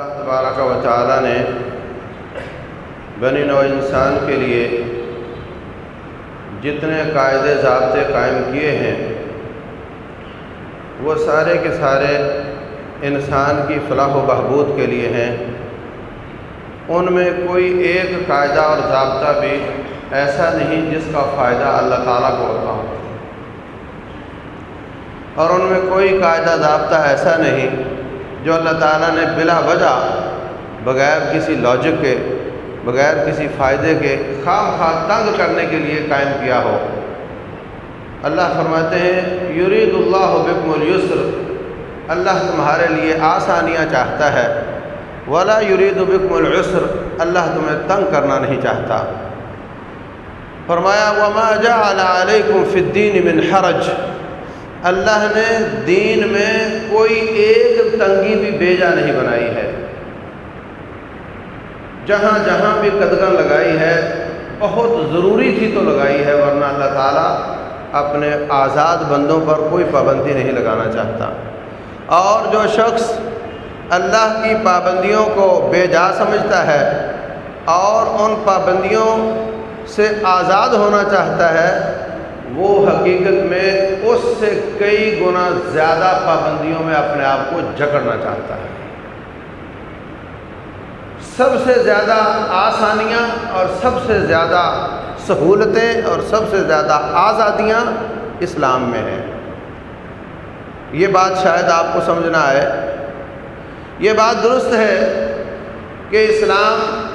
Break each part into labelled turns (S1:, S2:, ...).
S1: اللہ تبارک و تعالیٰ نے بنی نو انسان کے لیے جتنے قاعدے ضابطے قائم کیے ہیں، وہ سارے کے سارے انسان کی فلاح و بہبود کے لیے ہیں۔ ان میں کوئی ایک قاعدہ اور ضابطہ بھی ایسا نہیں جس کا فائدہ اللہ تعالیٰ کو ہوتا ہو۔ اور ان میں کوئی قاعدہ ضابطہ ایسا نہیں جو اللہ تعالیٰ نے بلا وجہ بغیر کسی لاجک کے، بغیر کسی فائدے کے، خام خواہ تنگ کرنے کے لیے قائم کیا ہو۔ اللہ فرماتے ہیں، یرید اللہ بکم السر اللہ تمہارے لیے آسانیاں چاہتا ہے۔ ولا یرید بکم العسر اللہ تمہیں تنگ کرنا نہیں چاہتا۔ فرمایا، وما جعل علیکم فی الدین من حرج۔ اللہ نے دین میں کوئی ایک تنگی بھی بیجا نہیں بنائی ہے۔ جہاں جہاں بھی قدغن لگائی ہے، بہت ضروری تھی تو لگائی ہے، ورنہ اللہ تعالیٰ اپنے آزاد بندوں پر کوئی پابندی نہیں لگانا چاہتا۔ اور جو شخص اللہ کی پابندیوں کو بے جا سمجھتا ہے اور ان پابندیوں سے آزاد ہونا چاہتا ہے وہ حقیقت میں اس سے کئی گنا زیادہ پابندیوں میں اپنے آپ کو جکڑنا چاہتا ہے۔ سب سے زیادہ آسانیاں اور سب سے زیادہ سہولتیں اور سب سے زیادہ آزادیاں اسلام میں ہیں۔ یہ بات شاید آپ کو سمجھنا ہے۔ یہ بات درست ہے کہ اسلام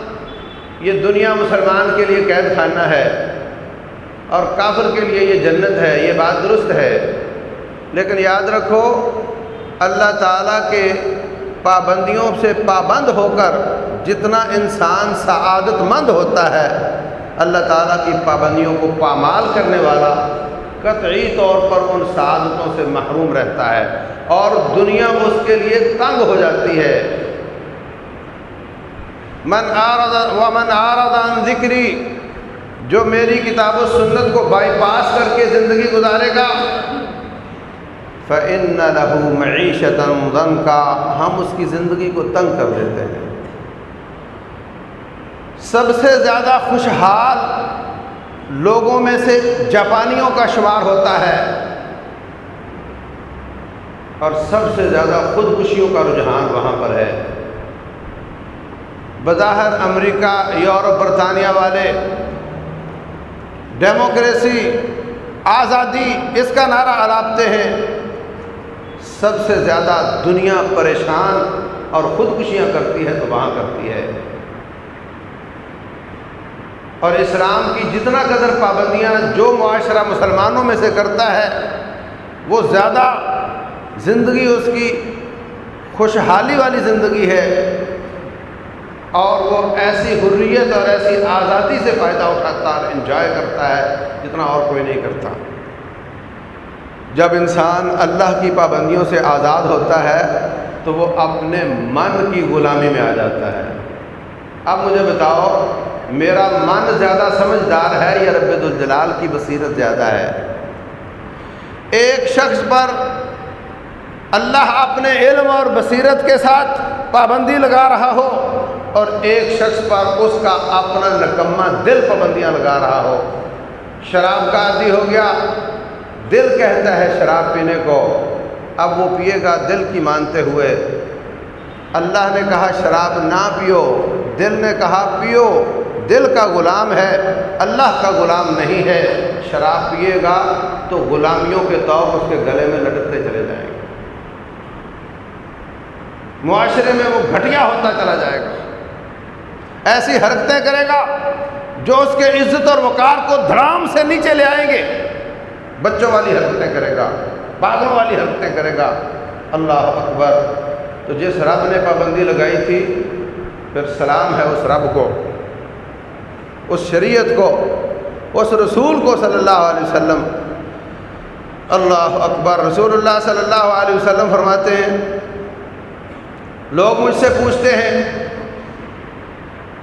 S1: یہ دنیا مسلمان کے لیے قید خانہ ہے۔ اور کافر کے لیے یہ جنت ہے، یہ بات درست ہے۔ لیکن یاد رکھو، اللہ تعالیٰ کے پابندیوں سے پابند ہو کر جتنا انسان سعادت مند ہوتا ہے، اللہ تعالیٰ کی پابندیوں کو پامال کرنے والا قطعی طور پر ان سعادتوں سے محروم رہتا ہے اور دنیا اس کے لیے تنگ ہو جاتی ہے۔ من آرد و من آرد عن ذکری جو میری کتاب و سنت کو بائی پاس کر کے زندگی گزارے گا فعن لہو معیشت غم کا ہم اس کی زندگی کو تنگ کر دیتے ہیں۔ سب سے زیادہ خوشحال لوگوں میں سے جاپانیوں کا شمار ہوتا ہے۔ اور سب سے زیادہ خودکشیوں کا رجحان وہاں پر ہے۔ بظاہر امریکہ، یورپ، برطانیہ والے ڈیموکریسی، آزادی، اس کا نعرہ علاپتے ہیں۔ سب سے زیادہ دنیا پریشان اور خودکشیاں کرتی ہے تو وہاں کرتی ہے۔ اور اسلام کی جتنا قدر پابندیاں جو معاشرہ مسلمانوں میں سے کرتا ہے، وہ زیادہ زندگی اس کی خوشحالی والی زندگی ہے۔ اور وہ ایسی حریت اور ایسی آزادی سے فائدہ اٹھاتا اور انجوائے کرتا ہے جتنا اور کوئی نہیں کرتا۔ جب انسان اللہ کی پابندیوں سے آزاد ہوتا ہے تو وہ اپنے من کی غلامی میں آ جاتا ہے۔ اب مجھے بتاؤ، میرا من زیادہ سمجھدار ہے یا رب الجلال کی بصیرت زیادہ ہے؟ ایک شخص پر اللہ اپنے علم اور بصیرت کے ساتھ پابندی لگا رہا ہو اور ایک شخص پر اس کا اپنا نکمہ دل پابندیاں لگا رہا ہو۔ شراب کا عادی ہو گیا۔ دل کہتا ہے شراب پینے کو۔ اب وہ پیے گا دل کی مانتے ہوئے۔ اللہ نے کہا، شراب نہ پیو۔ دل نے کہا، پیو۔ دل کا غلام ہے۔ اللہ کا غلام نہیں ہے۔ شراب پیے گا تو غلامیوں کے طور اس کے گلے میں لٹکتے چلے جائیں گے۔ معاشرے میں وہ گھٹیا ہوتا چلا جائے گا۔ ایسی حرکتیں کرے گا جو اس کے عزت اور وقار کو دھڑام سے نیچے لے آئیں گے۔ بچوں والی حرکتیں کرے گا، باغوں والی حرکتیں کرے گا۔ اللہ اکبر۔ تو جس رب نے پابندی لگائی تھی، پھر سلام ہے اس رب کو، اس شریعت کو، اس رسول کو صلی اللہ علیہ وسلم۔ اللہ اکبر۔ رسول اللہ صلی اللہ علیہ وسلم فرماتے ہیں، لوگ مجھ سے پوچھتے ہیں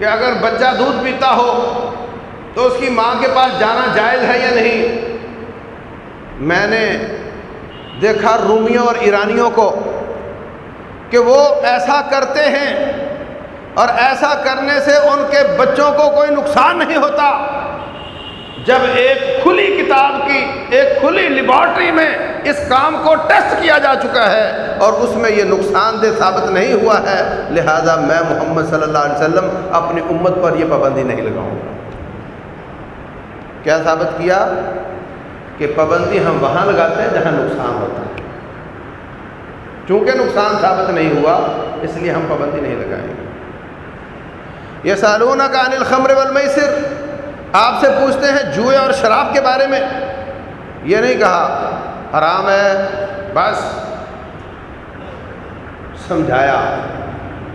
S1: کہ اگر بچہ دودھ پیتا ہو تو اس کی ماں کے پاس جانا جائز ہے یا نہیں؟ میں نے دیکھا رومیوں اور ایرانیوں کو کہ وہ ایسا کرتے ہیں اور ایسا کرنے سے ان کے بچوں کو کوئی نقصان نہیں ہوتا۔ جب ایک کھلی کتاب کی، ایک کھلی لیبارٹری میں اس کام کو ٹیسٹ کیا جا چکا ہے اور اس میں یہ نقصان دہ ثابت نہیں ہوا ہے، لہذا میں محمد صلی اللہ علیہ وسلم اپنی امت پر یہ پابندی نہیں لگاؤں گا۔ کیا ثابت کیا؟ کہ پابندی ہم وہاں لگاتے ہیں جہاں نقصان ہوتا ہے۔ چونکہ نقصان ثابت نہیں ہوا، اس لیے ہم پابندی نہیں لگائیں گے۔ یہ سالون کا انل خمر والمیسر آپ سے پوچھتے ہیں جوئے اور شراب کے بارے میں، یہ نہیں کہا، حرام ہے، بس سمجھایا۔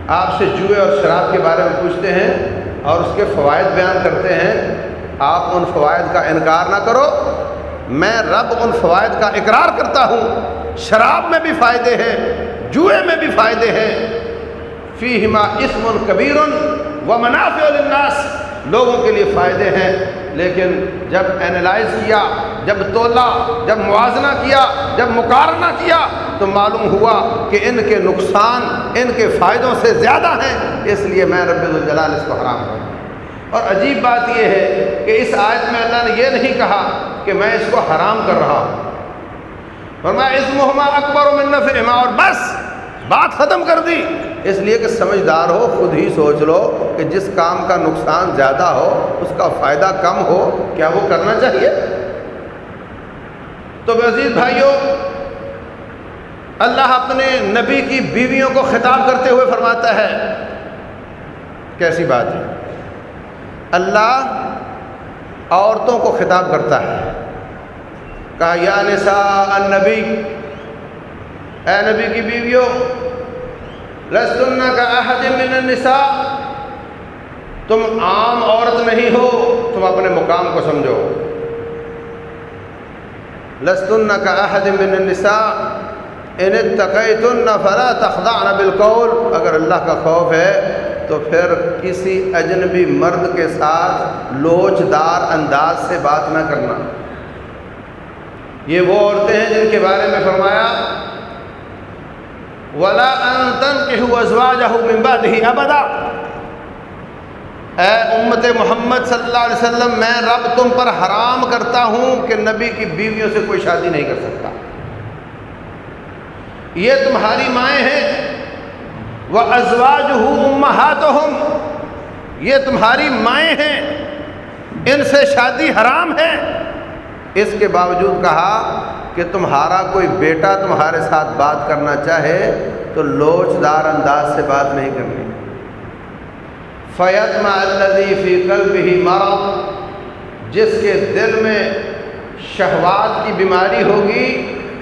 S1: آپ سے جوئے اور شراب کے بارے میں پوچھتے ہیں اور اس کے فوائد بیان کرتے ہیں، آپ ان فوائد کا انکار نہ کرو۔ میں رب ان فوائد کا اقرار کرتا ہوں۔ شراب میں بھی فائدے ہیں، جوئے میں بھی فائدے ہیں۔ فی ہما اسم کبیر و منافع الناس لوگوں کے لیے فائدے ہیں، لیکن جب اینالائز کیا، جب تولا، جب موازنہ کیا، جب مقارنہ کیا، تو معلوم ہوا کہ ان کے نقصان، ان کے فائدوں سے زیادہ ہیں، اس لیے میں رب الجلال اس کو حرام کروں اور عجیب بات یہ ہے کہ اس آیت میں اللہ نے یہ نہیں کہا کہ میں اس کو حرام کر رہا ہوں۔ اور میں اس محمہ اکبر و منف اما اور بس، بات ختم کر دی۔ اس لیے کہ سمجھدار ہو، خود ہی سوچ لو کہ جس کام کا نقصان زیادہ ہو، اس کا فائدہ کم ہو، کیا وہ کرنا چاہیے؟ تو عزیز بھائیوں، اللہ اپنے نبی کی بیویوں کو خطاب کرتے ہوئے فرماتا ہے، کیسی بات ہے؟ اللہ عورتوں کو خطاب کرتا ہے۔ کہا، یا نساء النبی، اے نبی کی بیویوں لستن کا احد من النساء۔ تم عام عورت نہیں ہو، تم اپنے مقام کو سمجھو۔ لستن کا احد من النساء۔ ان اتقیتن فلا تخضعن بالقول۔ اگر اللہ کا خوف ہے، تو پھر کسی اجنبی مرد کے ساتھ لوچ دار انداز سے بات نہ کرنا۔ یہ وہ عورتیں ہیں جن کے بارے میں فرمایا ولا انتن کہ بعده ابدا اے امت محمد صلی اللہ علیہ وسلم، میں رب تم پر حرام کرتا ہوں کہ نبی کی بیویوں سے کوئی شادی نہیں کر سکتا۔ یہ تمہاری مائیں ہیں۔ وہ ازواج ہوں یہ تمہاری مائیں ہیں۔ ان سے شادی حرام ہے۔ اس کے باوجود کہا کہ تمہارا کوئی بیٹا تمہارے ساتھ بات کرنا چاہے تو لوچ دار انداز سے بات نہیں کرنی۔ فیت الذی فی قلب ہی جس کے دل میں شہوات کی بیماری ہوگی،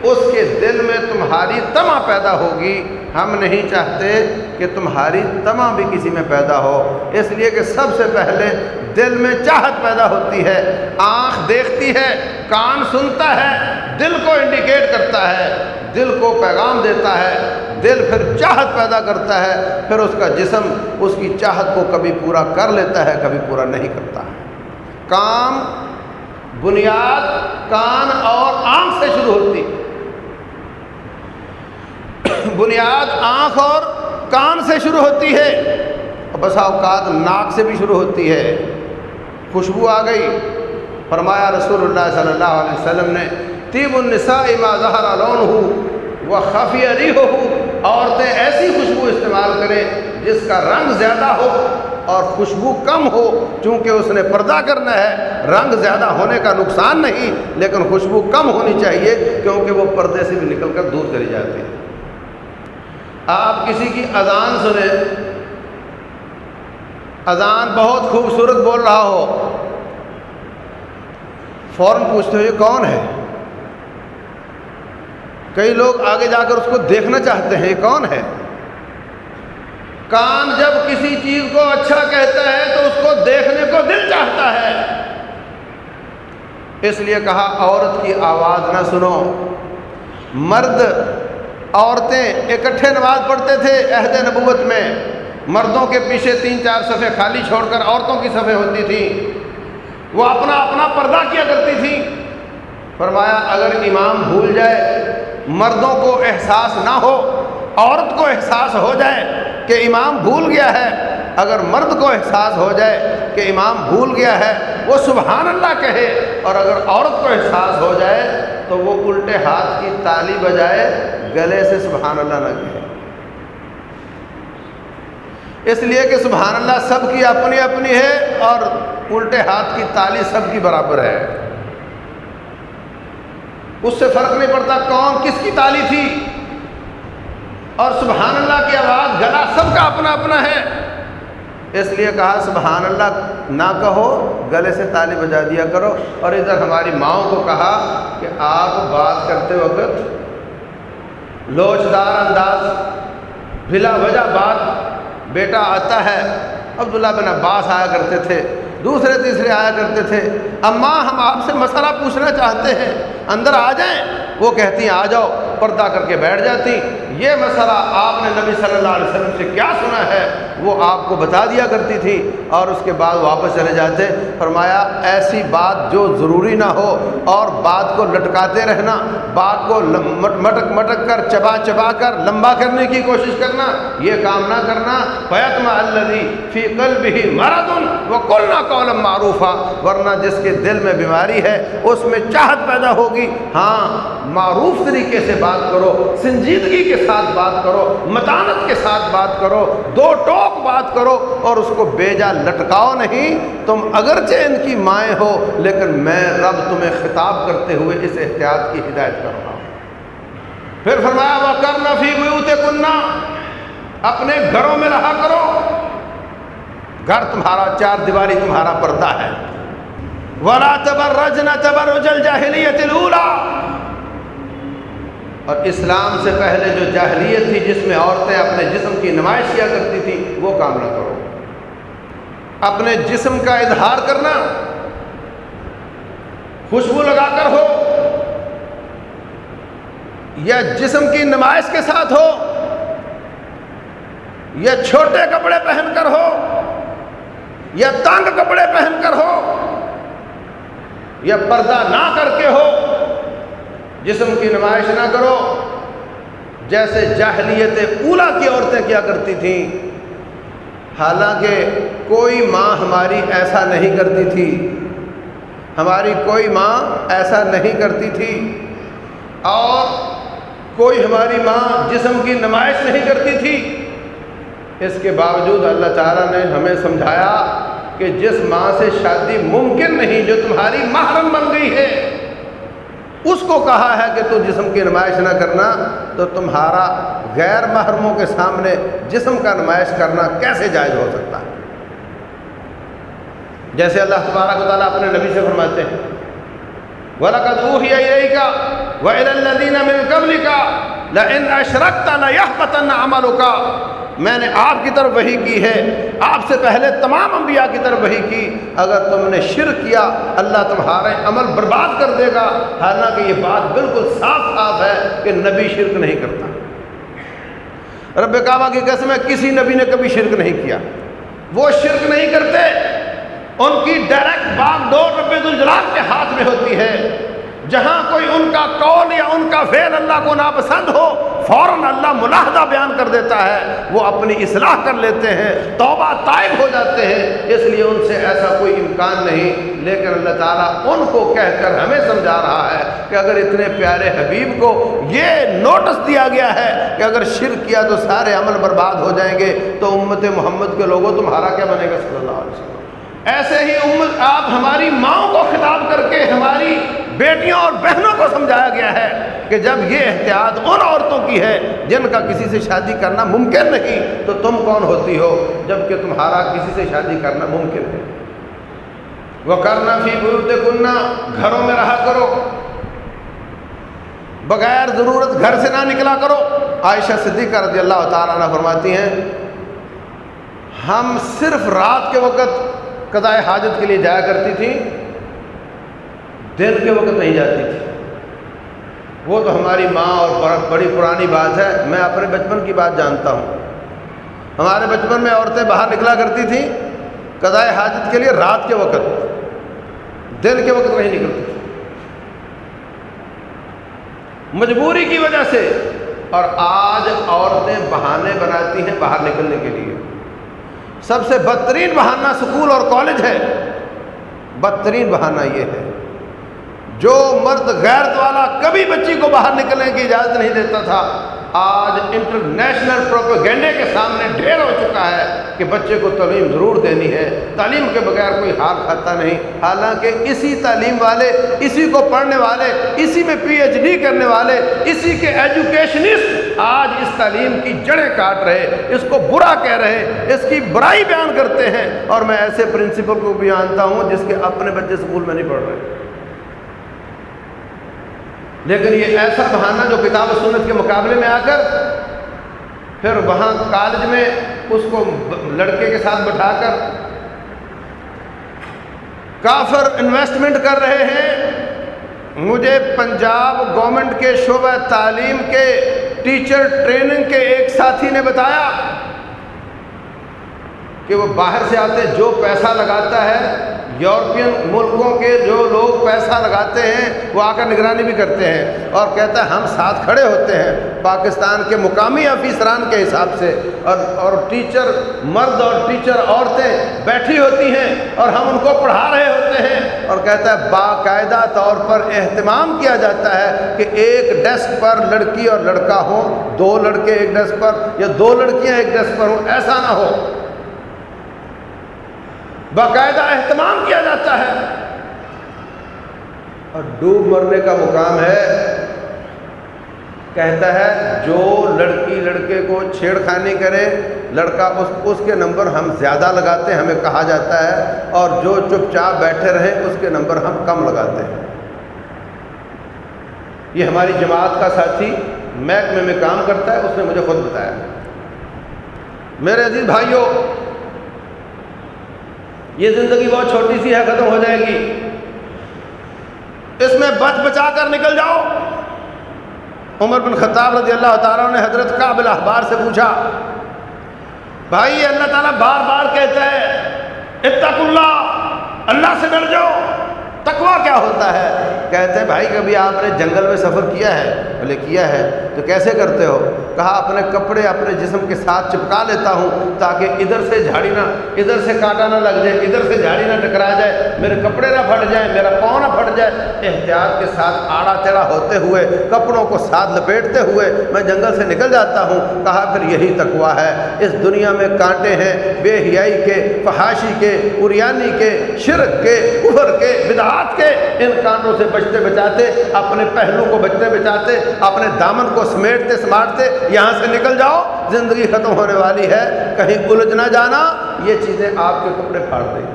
S1: اس کے دل میں تمہاری تما پیدا ہوگی۔ ہم نہیں چاہتے کہ تمہاری تما بھی کسی میں پیدا ہو، اس لیے کہ سب سے پہلے دل میں چاہت پیدا ہوتی ہے، آنکھ دیکھتی ہے، کان سنتا ہے، دل کو انڈیکیٹ کرتا ہے، دل کو پیغام دیتا ہے، دل پھر چاہت پیدا کرتا ہے، پھر اس کا جسم اس کی چاہت کو کبھی پورا کر لیتا ہے، کبھی پورا نہیں کرتا۔ ہے کام، بنیاد، کان اور آنکھ سے شروع ہوتی۔ بنیاد آنکھ اور کان سے شروع ہوتی ہے۔ بسا اوقات ناک سے بھی شروع ہوتی ہے۔ خوشبو آ گئی۔ فرمایا رسول اللہ صلی اللہ علیہ وسلم نے تیب النساء ما ظہر لون ہو وہ خفیہ ریح ہو عورتیں ایسی خوشبو استعمال کریں جس کا رنگ زیادہ ہو اور خوشبو کم ہو، چونکہ اس نے پردہ کرنا ہے۔ رنگ زیادہ ہونے کا نقصان نہیں، لیکن خوشبو کم ہونی چاہیے، کیونکہ وہ پردے سے بھی نکل کر دور چلی جاتی ہے۔ آپ کسی کی اذان سنیں اذان بہت خوبصورت بول رہا ہو۔ فوراً پوچھتے ہو، یہ کون ہے؟ کئی لوگ آگے جا کر اس کو دیکھنا چاہتے ہیں، یہ کون ہے؟ کان جب کسی چیز کو اچھا کہتا ہے تو اس کو دیکھنے کو دل چاہتا ہے۔ اس لیے کہا، عورت کی آواز نہ سنو۔ مرد، عورتیں اکٹھے نماز پڑھتے تھے عہد نبوت میں۔ مردوں کے پیچھے تین چار صفحے خالی چھوڑ کر عورتوں کی صفحے ہوتی تھیں وہ اپنا اپنا پردہ کیا کرتی تھی۔ فرمایا، اگر امام بھول جائے، مردوں کو احساس نہ ہو، عورت کو احساس ہو جائے کہ امام بھول گیا ہے، اگر مرد کو احساس ہو جائے کہ امام بھول گیا ہے، وہ سبحان اللہ کہے۔ اور اگر عورت کو احساس ہو جائے، تو وہ الٹے ہاتھ کی تالی بجائے گلے سے سبحان اللہ نہ کہے۔ اس لیے کہ سبحان اللہ سب کی اپنی اپنی ہے اور الٹے ہاتھ کی تالی سب کی برابر ہے۔ اس سے فرق نہیں پڑتا کون کس کی تالی تھی۔ اور سبحان اللہ کی آواز گلا سب کا اپنا اپنا ہے۔ اس لیے کہا سبحان اللہ نہ کہو، گلے سے تالی بجا دیا کرو۔ اور ادھر ہماری ماؤں کو کہا کہ آپ بات کرتے وقت لوچدار انداز، بلا وجہ بات بیٹا آتا ہے، عبداللہ بن عباس آیا کرتے تھے، دوسرے تیسرے آیا کرتے تھے۔ اماں، ہم آپ سے مسئلہ پوچھنا چاہتے ہیں، اندر آ جائیں؟ وہ کہتی ہیں، آ جاؤ۔ پردہ کر کے بیٹھ جاتی۔ یہ مسئلہ آپ نے نبی صلی اللہ علیہ وسلم سے کیا سنا ہے؟ وہ آپ کو بتا دیا کرتی تھی اور اس کے بعد واپس چلے جاتے۔ فرمایا، ایسی بات جو ضروری نہ ہو اور بات کو لٹکاتے رہنا، بات کو مٹک مٹک کر، چبا چبا کر، لمبا کرنے کی کوشش کرنا، یہ کام نہ کرنا۔ پیتما اللہ فی قلب ہی مرادن وہ کل نہ کولم معروف ورنہ جس کے دل میں بیماری ہے، اس میں چاہت پیدا ہوگی۔ ہاں معروف طریقے سے بات بات کرو، سنجیدگی کے ساتھ بات کرو، متانت کے ساتھ بات کرو، دو ٹوک بات کرو اور اس کو بیجا لٹکاؤ نہیں۔ تم اگرچہ ان کی مائیں ہو، لیکن میں رب تمہیں خطاب کرتے ہوئے اس احتیاط کی ہدایت کر رہا ہوں۔ پھر فرمایا وہ کرنا فی بیوت کننا اپنے گھروں میں رہا کرو۔ گھر تمہارا، چار دیواری تمہارا پردہ ہے۔ ولا تبرج نہ تبرج الجاہلیت الاولى اور اسلام سے پہلے جو جاہلیت تھی، جس میں عورتیں اپنے جسم کی نمائش کیا کرتی تھی، وہ کام نہ کرو۔ اپنے جسم کا اظہار کرنا، خوشبو لگا کر ہو، یا جسم کی نمائش کے ساتھ ہو، یا چھوٹے کپڑے پہن کر ہو، یا تنگ کپڑے پہن کر ہو، یا پردہ نہ کر کے ہو جسم کی نمائش نہ کرو۔ جیسے جاہلیت اولا کی عورتیں کیا کرتی تھیں، حالانکہ کوئی ماں ہماری ایسا نہیں کرتی تھی۔ ہماری کوئی ماں ایسا نہیں کرتی تھی۔ اور کوئی ہماری ماں جسم کی نمائش نہیں کرتی تھی۔ اس کے باوجود اللہ تعالیٰ نے ہمیں سمجھایا کہ جس ماں سے شادی ممکن نہیں، جو تمہاری محرم بن گئی ہے اس کو کہا ہے کہ تو جسم کی نمائش نہ کرنا، تو تمہارا غیر محرموں کے سامنے جسم کا نمائش کرنا کیسے جائز ہو سکتا؟ ہے جیسے اللہ تبارک و تعالیٰ اپنے نبی سے فرماتے ہیں، وَلَقَدْ أُوحِيَ إِلَيْكَ وَإِلَى الَّذِينَ مِن قَبْلِكَ لَئِنْ أَشْرَكْتَ لَيَحْبَطَنَّ عَمَلُكَ میں نے آپ کی طرف وہی کی ہے۔ آپ سے پہلے تمام انبیاء کی طرف وہی کی۔ اگر تم نے شرک کیا، اللہ تمہارے عمل برباد کر دے گا۔ حالانکہ یہ بات بالکل صاف صاف ہے کہ نبی شرک نہیں کرتا۔ رب کعبہ کی قسم ہے، کسی نبی نے کبھی شرک نہیں کیا۔ وہ شرک نہیں کرتے، ان کی ڈائریکٹ بات ڈور رب الجلال کے ہاتھ میں ہوتی ہے۔ جہاں کوئی ان کا قول یا ان کا فعل اللہ کو ناپسند ہو، فوراً اللہ ملاحدہ بیان کر دیتا ہے۔ وہ اپنی اصلاح کر لیتے ہیں، توبہ طائب ہو جاتے ہیں۔ اس لیے ان سے ایسا کوئی امکان نہیں۔ لیکن اللہ تعالیٰ ان کو کہہ کر ہمیں سمجھا رہا ہے کہ اگر اتنے پیارے حبیب کو یہ نوٹس دیا گیا ہے کہ اگر شرک کیا تو سارے عمل برباد ہو جائیں گے، تو امت محمد کے لوگوں تمہارا کیا بنے گا؟ صلی اللہ علیہ وسلم۔ ایسے ہی امت، آپ ہماری ماؤں کو خطاب کر کے ہماری بیٹیوں اور بہنوں کو سمجھایا گیا ہے کہ جب یہ احتیاط ان عورتوں کی ہے جن کا کسی سے شادی کرنا ممکن نہیں، تو تم کون ہوتی ہو جبکہ تمہارا کسی سے شادی کرنا ممکن ہے؟ وہ کرنا فی بروت کننا گھروں میں رہا کرو۔ بغیر ضرورت گھر سے نہ نکلا کرو۔ عائشہ صدیقہ رضی اللہ تعالیٰ عنہ فرماتی ہیں، ہم صرف رات کے وقت قضاء حاجت کے لیے جایا کرتی تھی دن کے وقت نہیں جاتی تھی۔ وہ تو ہماری ماں اور بڑی پرانی بات ہے۔ میں اپنے بچپن کی بات جانتا ہوں۔ ہمارے بچپن میں عورتیں باہر نکلا کرتی تھیں قضاء حاجت کے لیے رات کے وقت۔ دن کے وقت نہیں نکلتی تھی۔ مجبوری کی وجہ سے۔ اور آج عورتیں بہانے بناتی ہیں باہر نکلنے کے لیے۔ سب سے بدترین بہانہ سکول اور کالج ہے۔ بدترین بہانہ یہ ہے۔ جو مرد غیرت والا کبھی بچی کو باہر نکلنے کی اجازت نہیں دیتا تھا، آج انٹرنیشنل پروپیگینڈے کے سامنے ڈھیر ہو چکا ہے کہ بچے کو تعلیم ضرور دینی ہے۔ تعلیم کے بغیر کوئی حال کھاتا نہیں۔ حالانکہ اسی تعلیم والے، اسی کو پڑھنے والے، اسی میں پی ایچ ڈی کرنے والے، اسی کے ایجوکیشنسٹ آج اس تعلیم کی جڑیں کاٹ رہے، اس کو برا کہہ رہے، اس کی برائی بیان کرتے ہیں۔ اور میں ایسے پرنسپل کو بھی جانتا ہوں جس کے اپنے بچے اسکول میں نہیں پڑھ رہے۔ لیکن یہ ایسا بہانہ جو کتاب و سنت کے مقابلے میں آ کر پھر وہاں کالج میں اس کو لڑکے کے ساتھ بٹھا کر کافر انویسٹمنٹ کر رہے ہیں، مجھے پنجاب گورنمنٹ کے شعبہ تعلیم کے ٹیچر ٹریننگ کے ایک ساتھی نے بتایا کہ وہ باہر سے آتے جو پیسہ لگاتا ہے، یورپین ملکوں کے جو لوگ پیسہ لگاتے ہیں، وہ آ کر نگرانی بھی کرتے ہیں اور کہتا ہے، ہم ساتھ کھڑے ہوتے ہیں پاکستان کے مقامی افیسران کے حساب سے اور اور ٹیچر مرد اور ٹیچر عورتیں بیٹھی ہوتی ہیں اور ہم ان کو پڑھا رہے ہوتے ہیں اور کہتا ہے، باقاعدہ طور پر اہتمام کیا جاتا ہے کہ ایک ڈیسک پر لڑکی اور لڑکا ہو دو لڑکے ایک ڈیسک پر یا دو لڑکیاں ایک ڈیسک پر ہوں، ایسا نہ ہو۔ باقاعدہ اہتمام کیا جاتا ہے۔ اور ڈوب مرنے کا مقام ہے۔ کہتا ہے، جو لڑکی لڑکے کو چھیڑ خانی کرے، لڑکا اس اس کے نمبر ہم زیادہ لگاتے ہیں، ہمیں کہا جاتا ہے۔ اور جو چپ چاپ بیٹھے رہے، اس کے نمبر ہم کم لگاتے ہیں۔ یہ ہماری جماعت کا ساتھی محکمے میں کام کرتا ہے، اس نے مجھے خود بتایا۔ میرے عزیز بھائیوں یہ زندگی بہت چھوٹی سی ہے، ختم ہو جائے گی۔ اس میں بچ بچا کر نکل جاؤ۔ عمر بن خطاب رضی اللہ تعالیٰ نے حضرت قابل احبار سے پوچھا، بھائی اللہ تعالیٰ بار بار کہتا ہے اتق اللہ اللہ سے ڈر جاؤ۔ تقوا کیا ہوتا ہے؟ کہتے ہیں، بھائی، کبھی آپ نے جنگل میں سفر کیا ہے؟ بولے، کیا ہے؟ تو کیسے کرتے ہو؟ کہا، اپنے کپڑے اپنے جسم کے ساتھ چپکا لیتا ہوں تاکہ ادھر سے جھاڑی نہ، ادھر سے کانٹا نہ لگ جائے، ادھر سے جھاڑی نہ ٹکرا جائے، میرے کپڑے نہ پھٹ جائیں، میرا پاؤں نہ پھٹ جائے۔ احتیاط کے ساتھ آڑا تیڑا ہوتے ہوئے، کپڑوں کو ساتھ لپیٹتے ہوئے میں جنگل سے نکل جاتا ہوں۔ کہا، پھر یہی تقوا ہے۔ اس دنیا میں کانٹے ہیں، بے حیائی کے، فحاشی کے اریانی کے، شرک کے ابھر کے، بدعات کے ان کانٹوں سے بچتے بچاتے، اپنے پہلو کو بچتے بچاتے، اپنے دامن کو سمیٹتے سماٹتے یہاں سے نکل جاؤ، زندگی ختم ہونے والی ہے، کہیں الجھ نہ جانا، یہ چیزیں آپ کے کپڑے پھاڑ دیں۔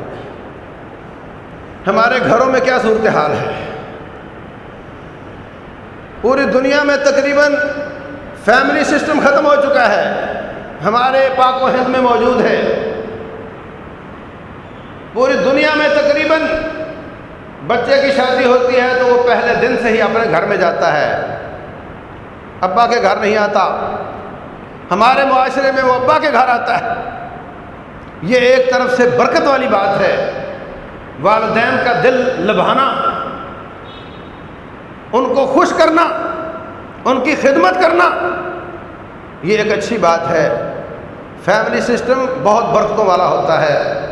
S1: ہمارے گھروں میں کیا صورتحال ہے؟ پوری دنیا میں تقریباً فیملی سسٹم ختم ہو چکا ہے۔ ہمارے پاک و ہند میں موجود ہے۔ پوری دنیا میں تقریباً بچے کی شادی ہوتی ہے تو وہ پہلے دن سے ہی اپنے گھر میں جاتا ہے۔ ابا کے گھر نہیں آتا۔ ہمارے معاشرے میں وہ ابا کے گھر آتا ہے۔ یہ ایک طرف سے برکت والی بات ہے۔ والدین کا دل لبھانا، ان کو خوش کرنا، ان کی خدمت کرنا، یہ ایک اچھی بات ہے۔ فیملی سسٹم بہت برکتوں والا ہوتا ہے۔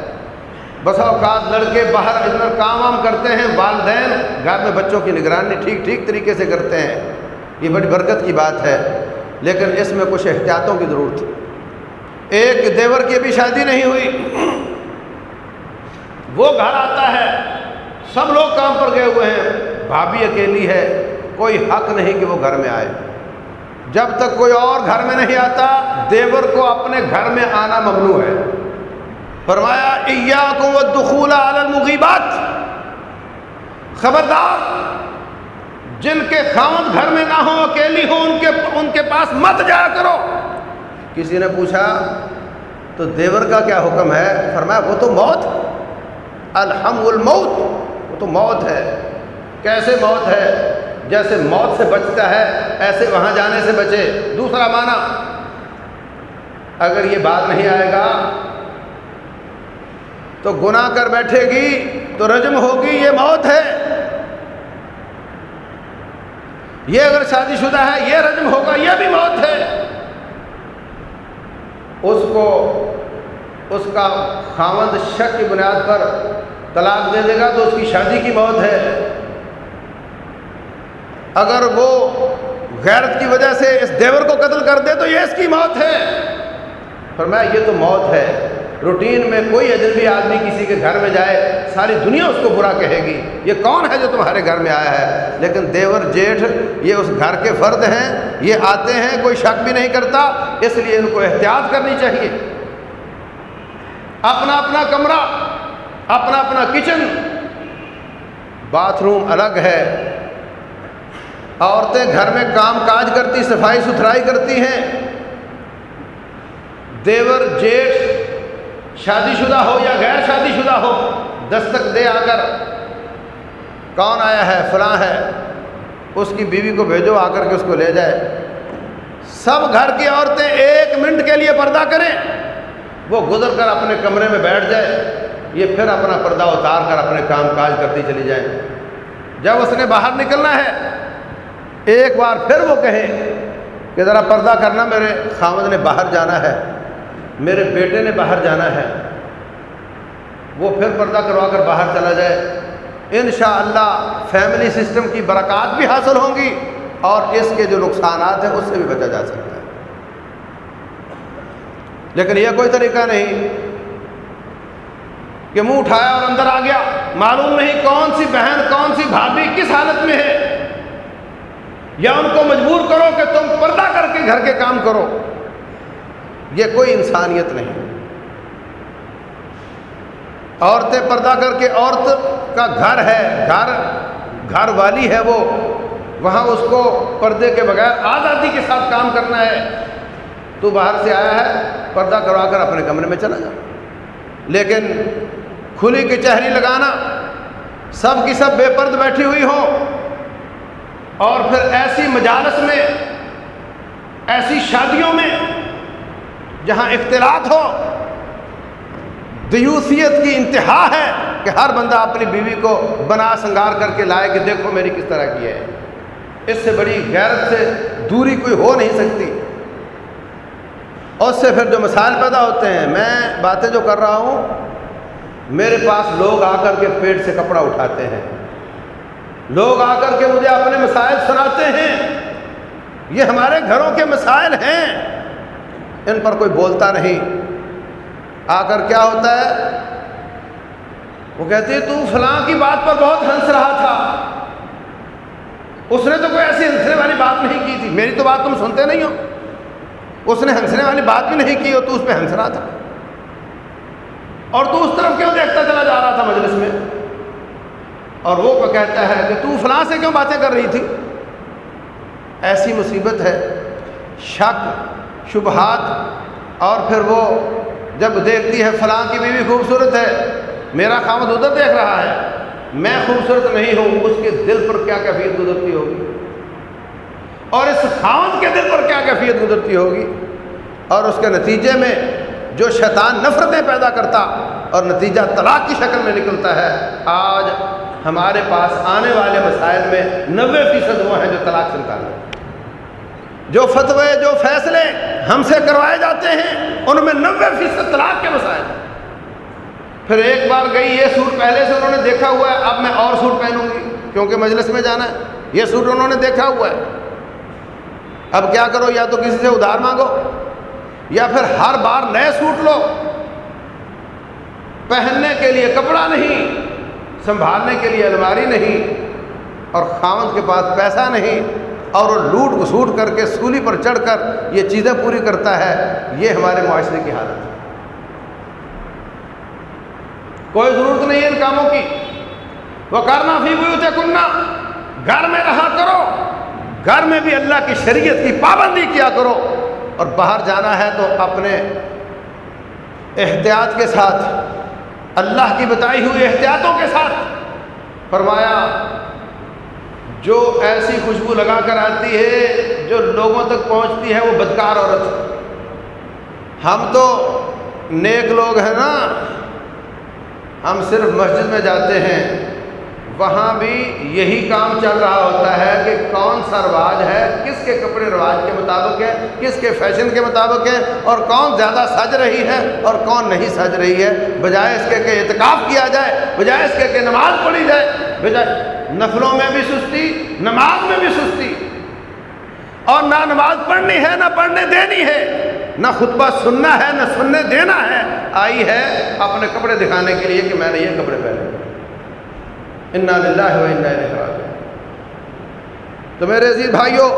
S1: بسا اوقات لڑکے باہر ادھر کام وام کرتے ہیں، والدین گھر میں بچوں کی نگرانی ٹھیک ٹھیک طریقے سے کرتے ہیں۔ یہ بڑی برکت کی بات ہے، لیکن اس میں کچھ احتیاطوں کی ضرورت ہے۔ ایک دیور کی ابھی شادی نہیں ہوئی۔ وہ گھر آتا ہے، سب لوگ کام پر گئے ہوئے ہیں۔ بھابھی اکیلی ہے، کوئی حق نہیں کہ وہ گھر میں آئے۔ جب تک کوئی اور گھر میں نہیں آتا، دیور کو اپنے گھر میں آنا ممنوع ہے۔ فرمایا، ایاکم والدخول علی المغیبات. خبردار، جن کے خامد گھر میں نہ ہو اکیلی ہو ان کے ان کے پاس مت جایا کرو. کسی نے پوچھا، تو دیور کا کیا حکم ہے؟ فرمایا، وہ تو موت. الحم الموت، وہ تو موت ہے. کیسے موت ہے؟ جیسے موت سے بچتا ہے، ایسے وہاں جانے سے بچے. دوسرا معنی، اگر یہ بات نہیں آئے گا تو گناہ کر بیٹھے گی تو رجم ہوگی، یہ موت ہے۔ یہ اگر شادی شدہ ہے، یہ رجم ہوگا، یہ بھی موت ہے۔ اس کو، اس کا خامد شک کی بنیاد پر طلاق دے دے گا تو اس کی شادی کی موت ہے۔ اگر وہ غیرت کی وجہ سے اس دیور کو قتل کر دے تو یہ اس کی موت ہے۔ فرمایا، یہ تو موت ہے۔ روٹین میں کوئی اجنبی آدمی کسی کے گھر میں جائے، ساری دنیا اس کو برا کہے گی۔ یہ کون ہے جو تمہارے گھر میں آیا ہے؟ لیکن دیور جیٹھ، یہ اس گھر کے فرد ہیں، یہ آتے ہیں، کوئی شک بھی نہیں کرتا، اس لیے ان کو احتیاط کرنی چاہیے۔ اپنا اپنا کمرہ، اپنا اپنا کچن۔ باتھ روم الگ ہے۔ عورتیں گھر میں کام کاج کرتی، صفائی ستھرائی کرتی ہیں۔ دیور جیٹھ شادی شدہ ہو یا غیر شادی شدہ ہو، دستک دے آ کر کون آیا ہے، فلاں ہے، اس کی بیوی کو بھیجو آ کر کے اس کو لے جائے۔ سب گھر کی عورتیں ایک منٹ کے لیے پردہ کریں، وہ گزر کر اپنے کمرے میں بیٹھ جائے، یہ پھر اپنا پردہ اتار کر اپنے کام کاج کرتی چلی جائیں۔ جب اس نے باہر نکلنا ہے، ایک بار پھر وہ کہیں کہ ذرا پردہ کرنا میرے خامد نے باہر جانا ہے۔ میرے بیٹے نے باہر جانا ہے۔ وہ پھر پردہ کروا کر باہر چلا جائے۔ انشاءاللہ فیملی سسٹم کی برکات بھی حاصل ہوں گی اور اس کے جو نقصانات ہیں اس سے بھی بچا جا سکتا ہے۔ لیکن یہ کوئی طریقہ نہیں کہ منہ اٹھایا اور اندر آ گیا۔ معلوم نہیں کون سی بہن، کون سی بھابھی کس حالت میں ہے۔ یا ان کو مجبور کرو کہ تم پردہ کر کے گھر کے کام کرو۔ یہ کوئی انسانیت نہیں۔ عورتیں پردہ کر کے عورت کا گھر ہے، گھر گھر والی ہے وہ۔ وہاں اس کو پردے کے بغیر آزادی کے ساتھ کام کرنا ہے۔ تو باہر سے آیا ہے، پردہ کروا کر اپنے کمرے میں چلا جا لیکن کھلی کچہری لگانا، سب کی سب بے پرد بیٹھی ہوئی ہو۔ اور پھر ایسی مجالس میں، ایسی شادیوں میں جہاں اختلاط ہو، دیوسیت کی انتہا ہے کہ ہر بندہ اپنی بیوی کو بنا سنگار کر کے لائے کہ دیکھو میری کس طرح کی ہے۔ اس سے بڑی غیرت سے دوری کوئی ہو نہیں سکتی۔ اور اس سے پھر جو مسائل پیدا ہوتے ہیں، میں باتیں جو کر رہا ہوں، میرے پاس لوگ آ کر کے پیٹ سے کپڑا اٹھاتے ہیں۔ لوگ آ کر کے مجھے اپنے مسائل سناتے ہیں۔ یہ ہمارے گھروں کے مسائل ہیں۔ ان پر کوئی بولتا نہیں۔ آ کر کیا ہوتا ہے؟ وہ کہتی ہے تو فلاں کی بات پر بہت ہنس رہا تھا۔ اس نے تو کوئی ایسی ہنسنے والی بات نہیں کی تھی۔ میری تو بات تم سنتے نہیں ہو۔ اس نے ہنسنے والی بات بھی نہیں کی ہو تو اس پہ ہنس رہا تھا۔ اور تو اس طرف کیوں دیکھتا چلا جا رہا تھا مجلس میں؟ اور وہ کہتا ہے کہ تو فلاں سے کیوں باتیں کر رہی تھی؟ ایسی مصیبت ہے، شک شبہات اور پھر وہ جب دیکھتی ہے فلاں کی بیوی خوبصورت ہے، میرا خامد ادھر دیکھ رہا ہے، میں خوبصورت نہیں ہوں، اس کے دل پر کیا کیفیت گزرتی ہوگی؟ اور اس خامد کے دل پر کیا کیفیت گزرتی ہوگی؟ اور اس کے نتیجے میں جو شیطان نفرتیں پیدا کرتا اور نتیجہ طلاق کی شکل میں نکلتا ہے، آج ہمارے پاس آنے والے مسائل میں نوے فیصد وہ ہیں جو طلاق سے نکالے جو فتوے، جو فیصلے ہم سے کروائے جاتے ہیں، ان میں نوے فیصد طلاق کے مسائل پھر ایک بار گئی یہ سوٹ پہلے سے انہوں نے دیکھا ہوا ہے، اب میں اور سوٹ پہنوں گی، کیونکہ مجلس میں جانا ہے۔ یہ سوٹ انہوں نے دیکھا ہوا ہے۔ اب کیا کرو، یا تو کسی سے ادھار مانگو، یا پھر ہر بار نئے سوٹ لو۔ پہننے کے لیے کپڑا نہیں، سنبھالنے کے لیے الماری نہیں، اور خامد کے پاس پیسہ نہیں۔ اور وہ لوٹ گسوٹ کر کے سولی پر چڑھ کر یہ چیزیں پوری کرتا ہے، یہ ہمارے معاشرے کی حالت ہے۔ کوئی ضرورت نہیں ہے ان کاموں کی۔ وہ کرنا فی بھی کننا گھر میں رہا کرو۔ گھر میں بھی اللہ کی شریعت کی پابندی کیا کرو۔ اور باہر جانا ہے تو اپنے احتیاط کے ساتھ، اللہ کی بتائی ہوئی احتیاطوں کے ساتھ فرمایا جو ایسی خوشبو لگا کر آتی ہے، جو لوگوں تک پہنچتی ہے، وہ بدکار عورت ہم تو نیک لوگ ہیں نا۔ ہم صرف مسجد میں جاتے ہیں۔ وہاں بھی یہی کام چل رہا ہوتا ہے کہ کون سا رواج ہے، کس کے کپڑے رواج کے مطابق ہے کس کے فیشن کے مطابق ہے اور کون زیادہ سج رہی ہے اور کون نہیں سج رہی ہے۔ بجائے اس کے کہ اعتکاف کیا جائے، بجائے اس کے کہ نماز پڑھی جائے، بجائے نفلوں میں بھی سستی، نماز میں بھی سستی۔ اور نہ نماز پڑھنی ہے، نہ پڑھنے دینی ہے۔ نہ خطبہ سننا ہے، نہ سننے دینا ہے۔ آئی ہے اپنے کپڑے دکھانے کے لیے کہ میں نے یہ کپڑے پہنے۔ انا للہ و انا الیہ تو میرے عزیز بھائیوں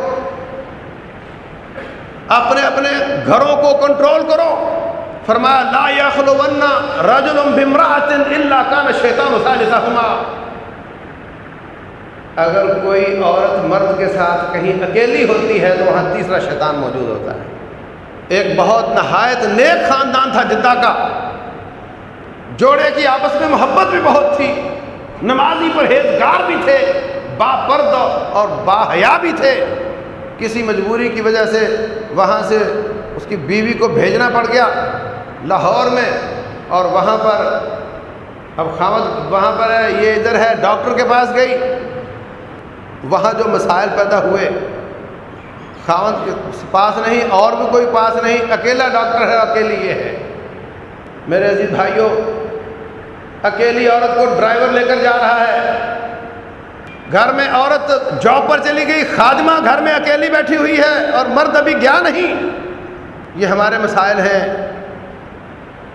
S1: اپنے اپنے گھروں کو کنٹرول کرو۔ فرمایا، لا یخلون رجل بامرأة الا كان الشیطان ثالثهما اگر کوئی عورت مرد کے ساتھ کہیں اکیلی ہوتی ہے تو وہاں تیسرا شیطان موجود ہوتا ہے۔ ایک بہت نہایت نیک خاندان تھا جدہ کا۔ جوڑے کی آپس میں محبت بھی بہت تھی۔ نمازی پرہیزگار بھی تھے۔ با پرد اور با حیا بھی تھے۔ کسی مجبوری کی وجہ سے وہاں سے اس کی بیوی کو بھیجنا پڑ گیا لاہور میں۔ اور وہاں پر اب خامد، وہاں پر ہے یہ ادھر ہے، ڈاکٹر کے پاس گئی۔ وہاں جو مسائل پیدا ہوئے خامد کے پاس نہیں، اور بھی کوئی پاس نہیں، اکیلا ڈاکٹر ہے، اکیلی یہ ہے۔ میرے عزیز بھائیوں اکیلی عورت کو ڈرائیور لے کر جا رہا ہے۔ گھر میں عورت جاب پر چلی گئی، خادمہ گھر میں اکیلی بیٹھی ہوئی ہے، اور مرد ابھی گیا نہیں۔ یہ ہمارے مسائل ہیں۔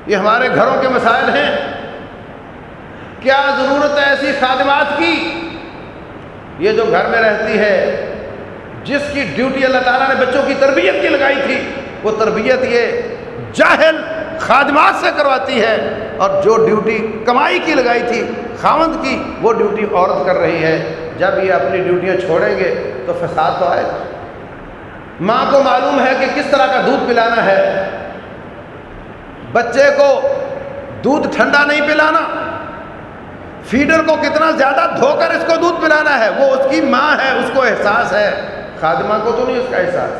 S1: یہ ہمارے گھروں کے مسائل ہیں۔ کیا ضرورت ہے ایسی خادمات کی؟ یہ جو گھر میں رہتی ہے، جس کی ڈیوٹی اللہ تعالیٰ نے بچوں کی تربیت کی لگائی تھی، وہ تربیت یہ جاہل خادمات سے کرواتی ہے۔ اور جو ڈیوٹی کمائی کی لگائی تھی خامند کی، وہ ڈیوٹی عورت کر رہی ہے۔ جب یہ اپنی ڈیوٹیاں چھوڑیں گے، تو فساد تو آئے گا۔ ماں کو معلوم ہے کہ کس طرح کا دودھ پلانا ہے۔ بچے کو دودھ ٹھنڈا نہیں پلانا فیڈر کو کتنا زیادہ دھو کر اس کو دودھ پلانا ہے، وہ اس کی ماں ہے، اس کو احساس ہے۔ خادمہ کو تو نہیں اس کا احساس۔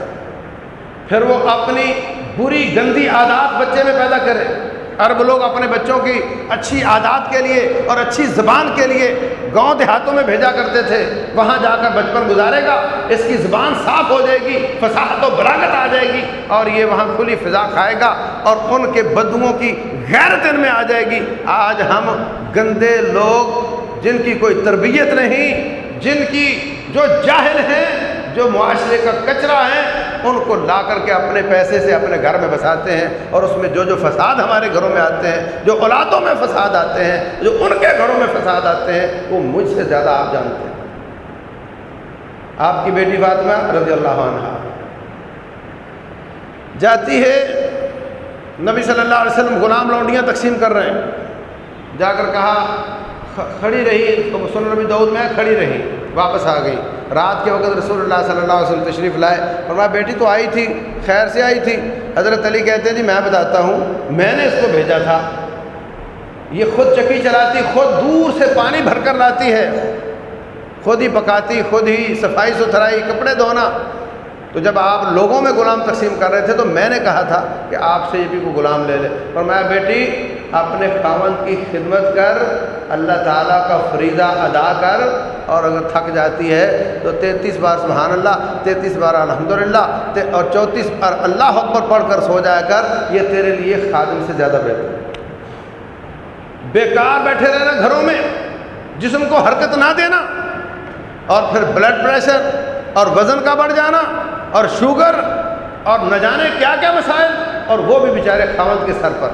S1: پھر وہ اپنی بری گندی عادات بچے میں پیدا کرے۔ عرب لوگ اپنے بچوں کی اچھی عادات کے لیے اور اچھی زبان کے لیے گاؤں دیہاتوں میں بھیجا کرتے تھے۔ وہاں جا کر بچپن گزارے گا، اس کی زبان صاف ہو جائے گی فساد و براغت آ جائے گی اور یہ وہاں کھلی فضا کھائے گا اور ان کے بدوؤں کی غیرت ان میں آ جائے گی۔ آج ہم گندے لوگ جن کی کوئی تربیت نہیں، جن کی جو جاہل ہیں جو معاشرے کا کچرا ہے، ان کو لا کر کے اپنے پیسے سے اپنے گھر میں بساتے ہیں اور اس میں جو جو فساد ہمارے گھروں میں آتے ہیں، جو اولادوں میں فساد آتے ہیں، جو ان کے گھروں میں فساد آتے ہیں، وہ مجھ سے زیادہ آپ جانتے ہیں۔ آپ کی بیٹی فاطمہ رضی اللہ عنہ جاتی ہے، نبی صلی اللہ علیہ وسلم غلام لونڈیاں تقسیم کر رہے ہیں۔ جا کر کہا کھڑی رہی سن نبی دعود میں کھڑی رہی، واپس آ گئی۔ رات کے وقت رسول اللہ صلی اللہ علیہ وسلم تشریف لائے اور میں بیٹی، تو آئی تھی، خیر سے آئی تھی۔ حضرت علی کہتے ہیں جی میں بتاتا ہوں، میں نے اس کو بھیجا تھا۔ یہ خود چکی چلاتی، خود دور سے پانی بھر کر لاتی ہے۔ خود ہی پکاتی، خود ہی صفائی ستھرائی، کپڑے دھونا۔ تو جب آپ لوگوں میں غلام تقسیم کر رہے تھے، تو میں نے کہا تھا کہ آپ سے یہ بھی کو غلام لے لے۔ اور میں بیٹی اپنے خاون کی خدمت کر، اللہ تعالیٰ کا فریضہ ادا کر، اور اگر تھک جاتی ہے تو تینتیس بار سبحان اللہ، تینتیس بار الحمد للہ اور چونتیس بار اللہ اکبر پڑھ کر سو جایا کر، یہ تیرے لیے خادم سے زیادہ بہتر ہے۔ بیکار بیٹھے رہنا گھروں میں، جسم کو حرکت نہ دینا، اور پھر بلڈ پریشر اور وزن کا بڑھ جانا، اور شوگر اور نہ جانے کیا کیا مسائل، اور وہ بھی بیچارے خامد کے سر پر۔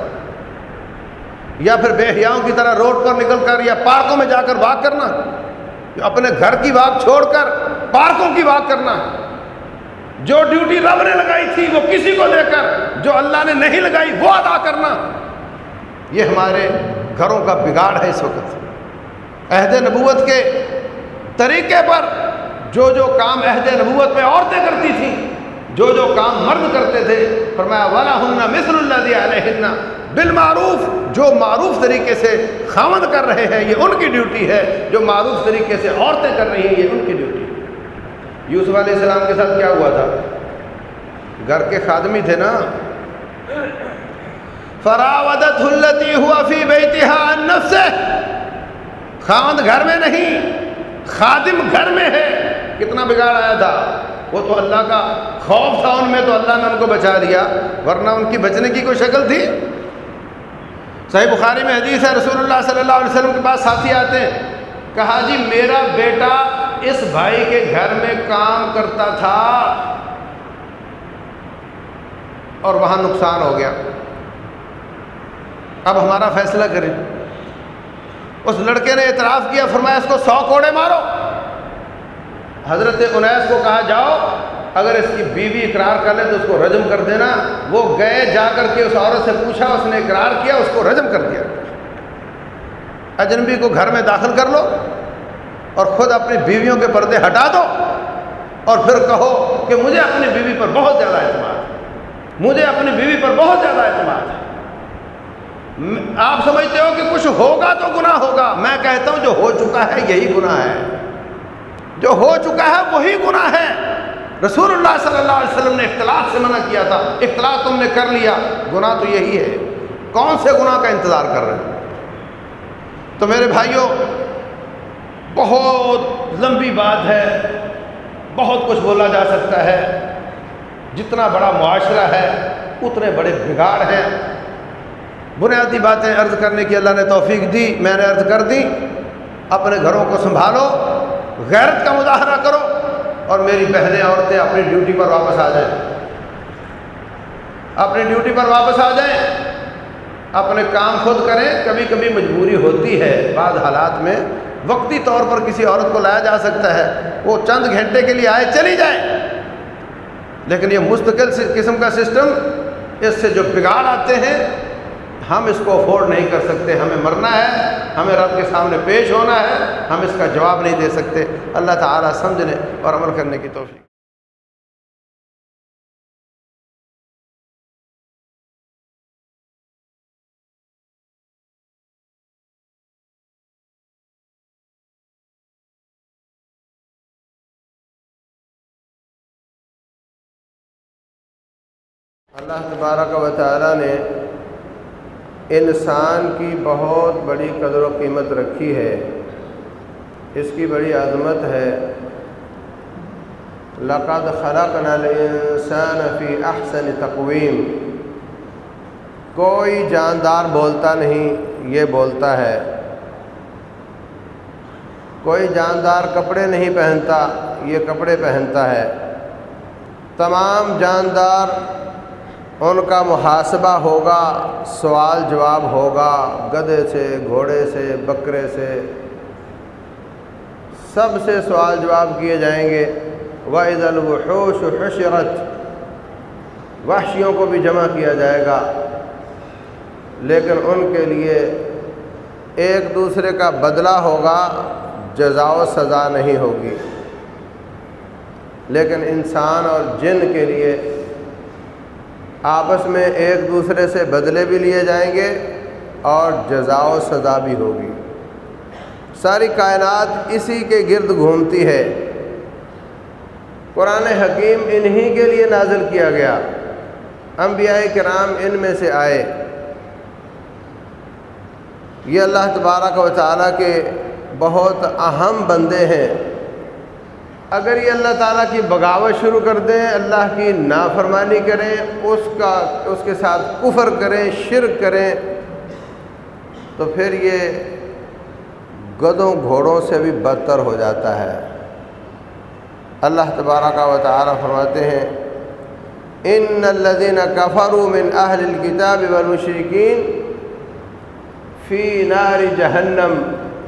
S1: یا پھر بے حیاؤں کی طرح روڈ پر نکل کر یا پارکوں میں جا کر واک کرنا اپنے گھر کی واک چھوڑ کر پارکوں کی واک کرنا۔ جو ڈیوٹی رب نے لگائی تھی، وہ کسی کو دے کر جو اللہ نے نہیں لگائی، وہ ادا کرنا۔ یہ ہمارے گھروں کا بگاڑ ہے اس وقت۔ عہد نبوت کے طریقے پر جو جو کام عہد نبوت میں عورتیں کرتی تھیں، جو جو کام مرد کرتے تھے، فرمایا والا ہننا مثل اللہ دیا علیہ بالمعروف، جو معروف طریقے سے خامد کر رہے ہیں، یہ ان کی ڈیوٹی ہے، جو معروف طریقے سے عورتیں کر رہی ہیں، یہ ان کی ڈیوٹی ہے۔ یوسف علیہ السلام کے ساتھ کیا ہوا تھا؟ گھر کے خادمی تھے نا؟ فراودت التی ہوا فی عن نفسه خاند گھر میں نہیں، خادم گھر میں ہے۔ کتنا بگاڑ آیا تھا؟ وہ تو اللہ کا خوف تھا ان میں، تو اللہ نے ان کو بچا دیا ورنہ ان کی بچنے کی کوئی شکل تھی؟ صحیح بخاری میں حدیث ہے، رسول اللہ صلی اللہ علیہ وسلم کے پاس ساتھی آتے ہیں، کہا جی میرا بیٹا اس بھائی کے گھر میں کام کرتا تھا اور وہاں نقصان ہو گیا۔ اب ہمارا فیصلہ کریں۔ اس لڑکے نے اعتراف کیا، فرمایا اس کو سو کوڑے مارو۔ حضرت انیس کو کہا، جاؤ اگر اس کی بیوی اقرار کر لے تو اس کو رجم کر دینا۔ وہ گئے جا کر کے اس عورت سے پوچھا، اس نے اقرار کیا، اس کو رجم کر دیا۔ اجنبی کو گھر میں داخل کر لو اور خود اپنی بیویوں کے پردے ہٹا دو اور پھر کہو کہ مجھے اپنی بیوی پر بہت زیادہ اعتماد ہے۔ مجھے اپنی بیوی پر بہت زیادہ اعتماد ہے۔ آپ سمجھتے ہو کہ کچھ ہوگا تو گناہ ہوگا۔ میں کہتا ہوں جو ہو چکا ہے یہی گناہ ہے۔ جو ہو چکا ہے وہی گناہ ہے۔ رسول اللہ صلی اللہ علیہ وسلم نے اختلاط سے منع کیا تھا۔ اختلاط تم نے کر لیا۔ گناہ تو یہی ہے۔ کون سے گناہ کا انتظار کر رہے ہیں؟ تو میرے بھائیوں بہت لمبی بات ہے۔ بہت کچھ بولا جا سکتا ہے۔ جتنا بڑا معاشرہ ہے، اتنے بڑے بگاڑ ہیں۔ بنیادی باتیں عرض کرنے کی اللہ نے توفیق دی، میں نے عرض کر دی، اپنے گھروں کو سنبھالو، غیرت کا مظاہرہ کرو۔ اور میری بہنیں عورتیں اپنی ڈیوٹی پر واپس آ جائیں۔ اپنی ڈیوٹی پر واپس آ جائیں۔ اپنے کام خود کریں۔ کبھی کبھی مجبوری ہوتی ہے۔ بعض حالات میں وقتی طور پر کسی عورت کو لایا جا سکتا ہے۔ وہ چند گھنٹے کے لیے آئے، چلی جائیں لیکن یہ مستقل قسم کا سسٹم، اس سے جو بگاڑ آتے ہیں ہم اس کو افورڈ نہیں کر سکتے۔ ہمیں مرنا ہے، ہمیں رب کے سامنے پیش ہونا ہے، ہم اس کا جواب نہیں دے سکتے۔ اللہ تعالیٰ سمجھنے اور عمل کرنے کی توفیق۔ اللہ تبارک و تعالیٰ نے انسان کی بہت بڑی قدر و قیمت رکھی ہے۔ اس کی بڑی عظمت ہے۔ لقد خلقنا الانسان فی احسن تقویم۔ کوئی جاندار بولتا نہیں، یہ بولتا ہے۔ کوئی جاندار کپڑے نہیں پہنتا، یہ کپڑے پہنتا ہے۔ تمام جاندار ان کا محاسبہ ہوگا، سوال جواب ہوگا گدے سے، گھوڑے سے، بکرے سے۔ سب سے سوال جواب کیے جائیں گے۔ وحض الوحوش حشرت۔ وحشیوں کو بھی جمع کیا جائے گا۔ لیکن ان کے لیے ایک دوسرے کا بدلہ ہوگا، جزا و سزا نہیں ہوگی۔ لیکن انسان اور جن کے لیے آپس میں ایک دوسرے سے بدلے بھی لیے جائیں گے اور جزا و سزا بھی ہوگی۔ ساری کائنات اسی کے گرد گھومتی ہے۔ قرآن حکیم انہی کے لیے نازل کیا گیا۔ انبیاء کرام ان میں سے آئے۔ یہ اللہ تبارک و تعالیٰ کے بہت اہم بندے ہیں۔ اگر یہ اللہ تعالیٰ کی بغاوت شروع کر دیں، اللہ کی نافرمانی کریں، اس کا، اس کے ساتھ کفر کریں، شرک کریں، تو پھر یہ گدوں گھوڑوں سے بھی بدتر ہو جاتا ہے۔ اللہ تبارہ کا و تعالیٰ فرماتے ہیں، ان الدین کفر من اہل الکتاب والمشرکین فی نار جہنم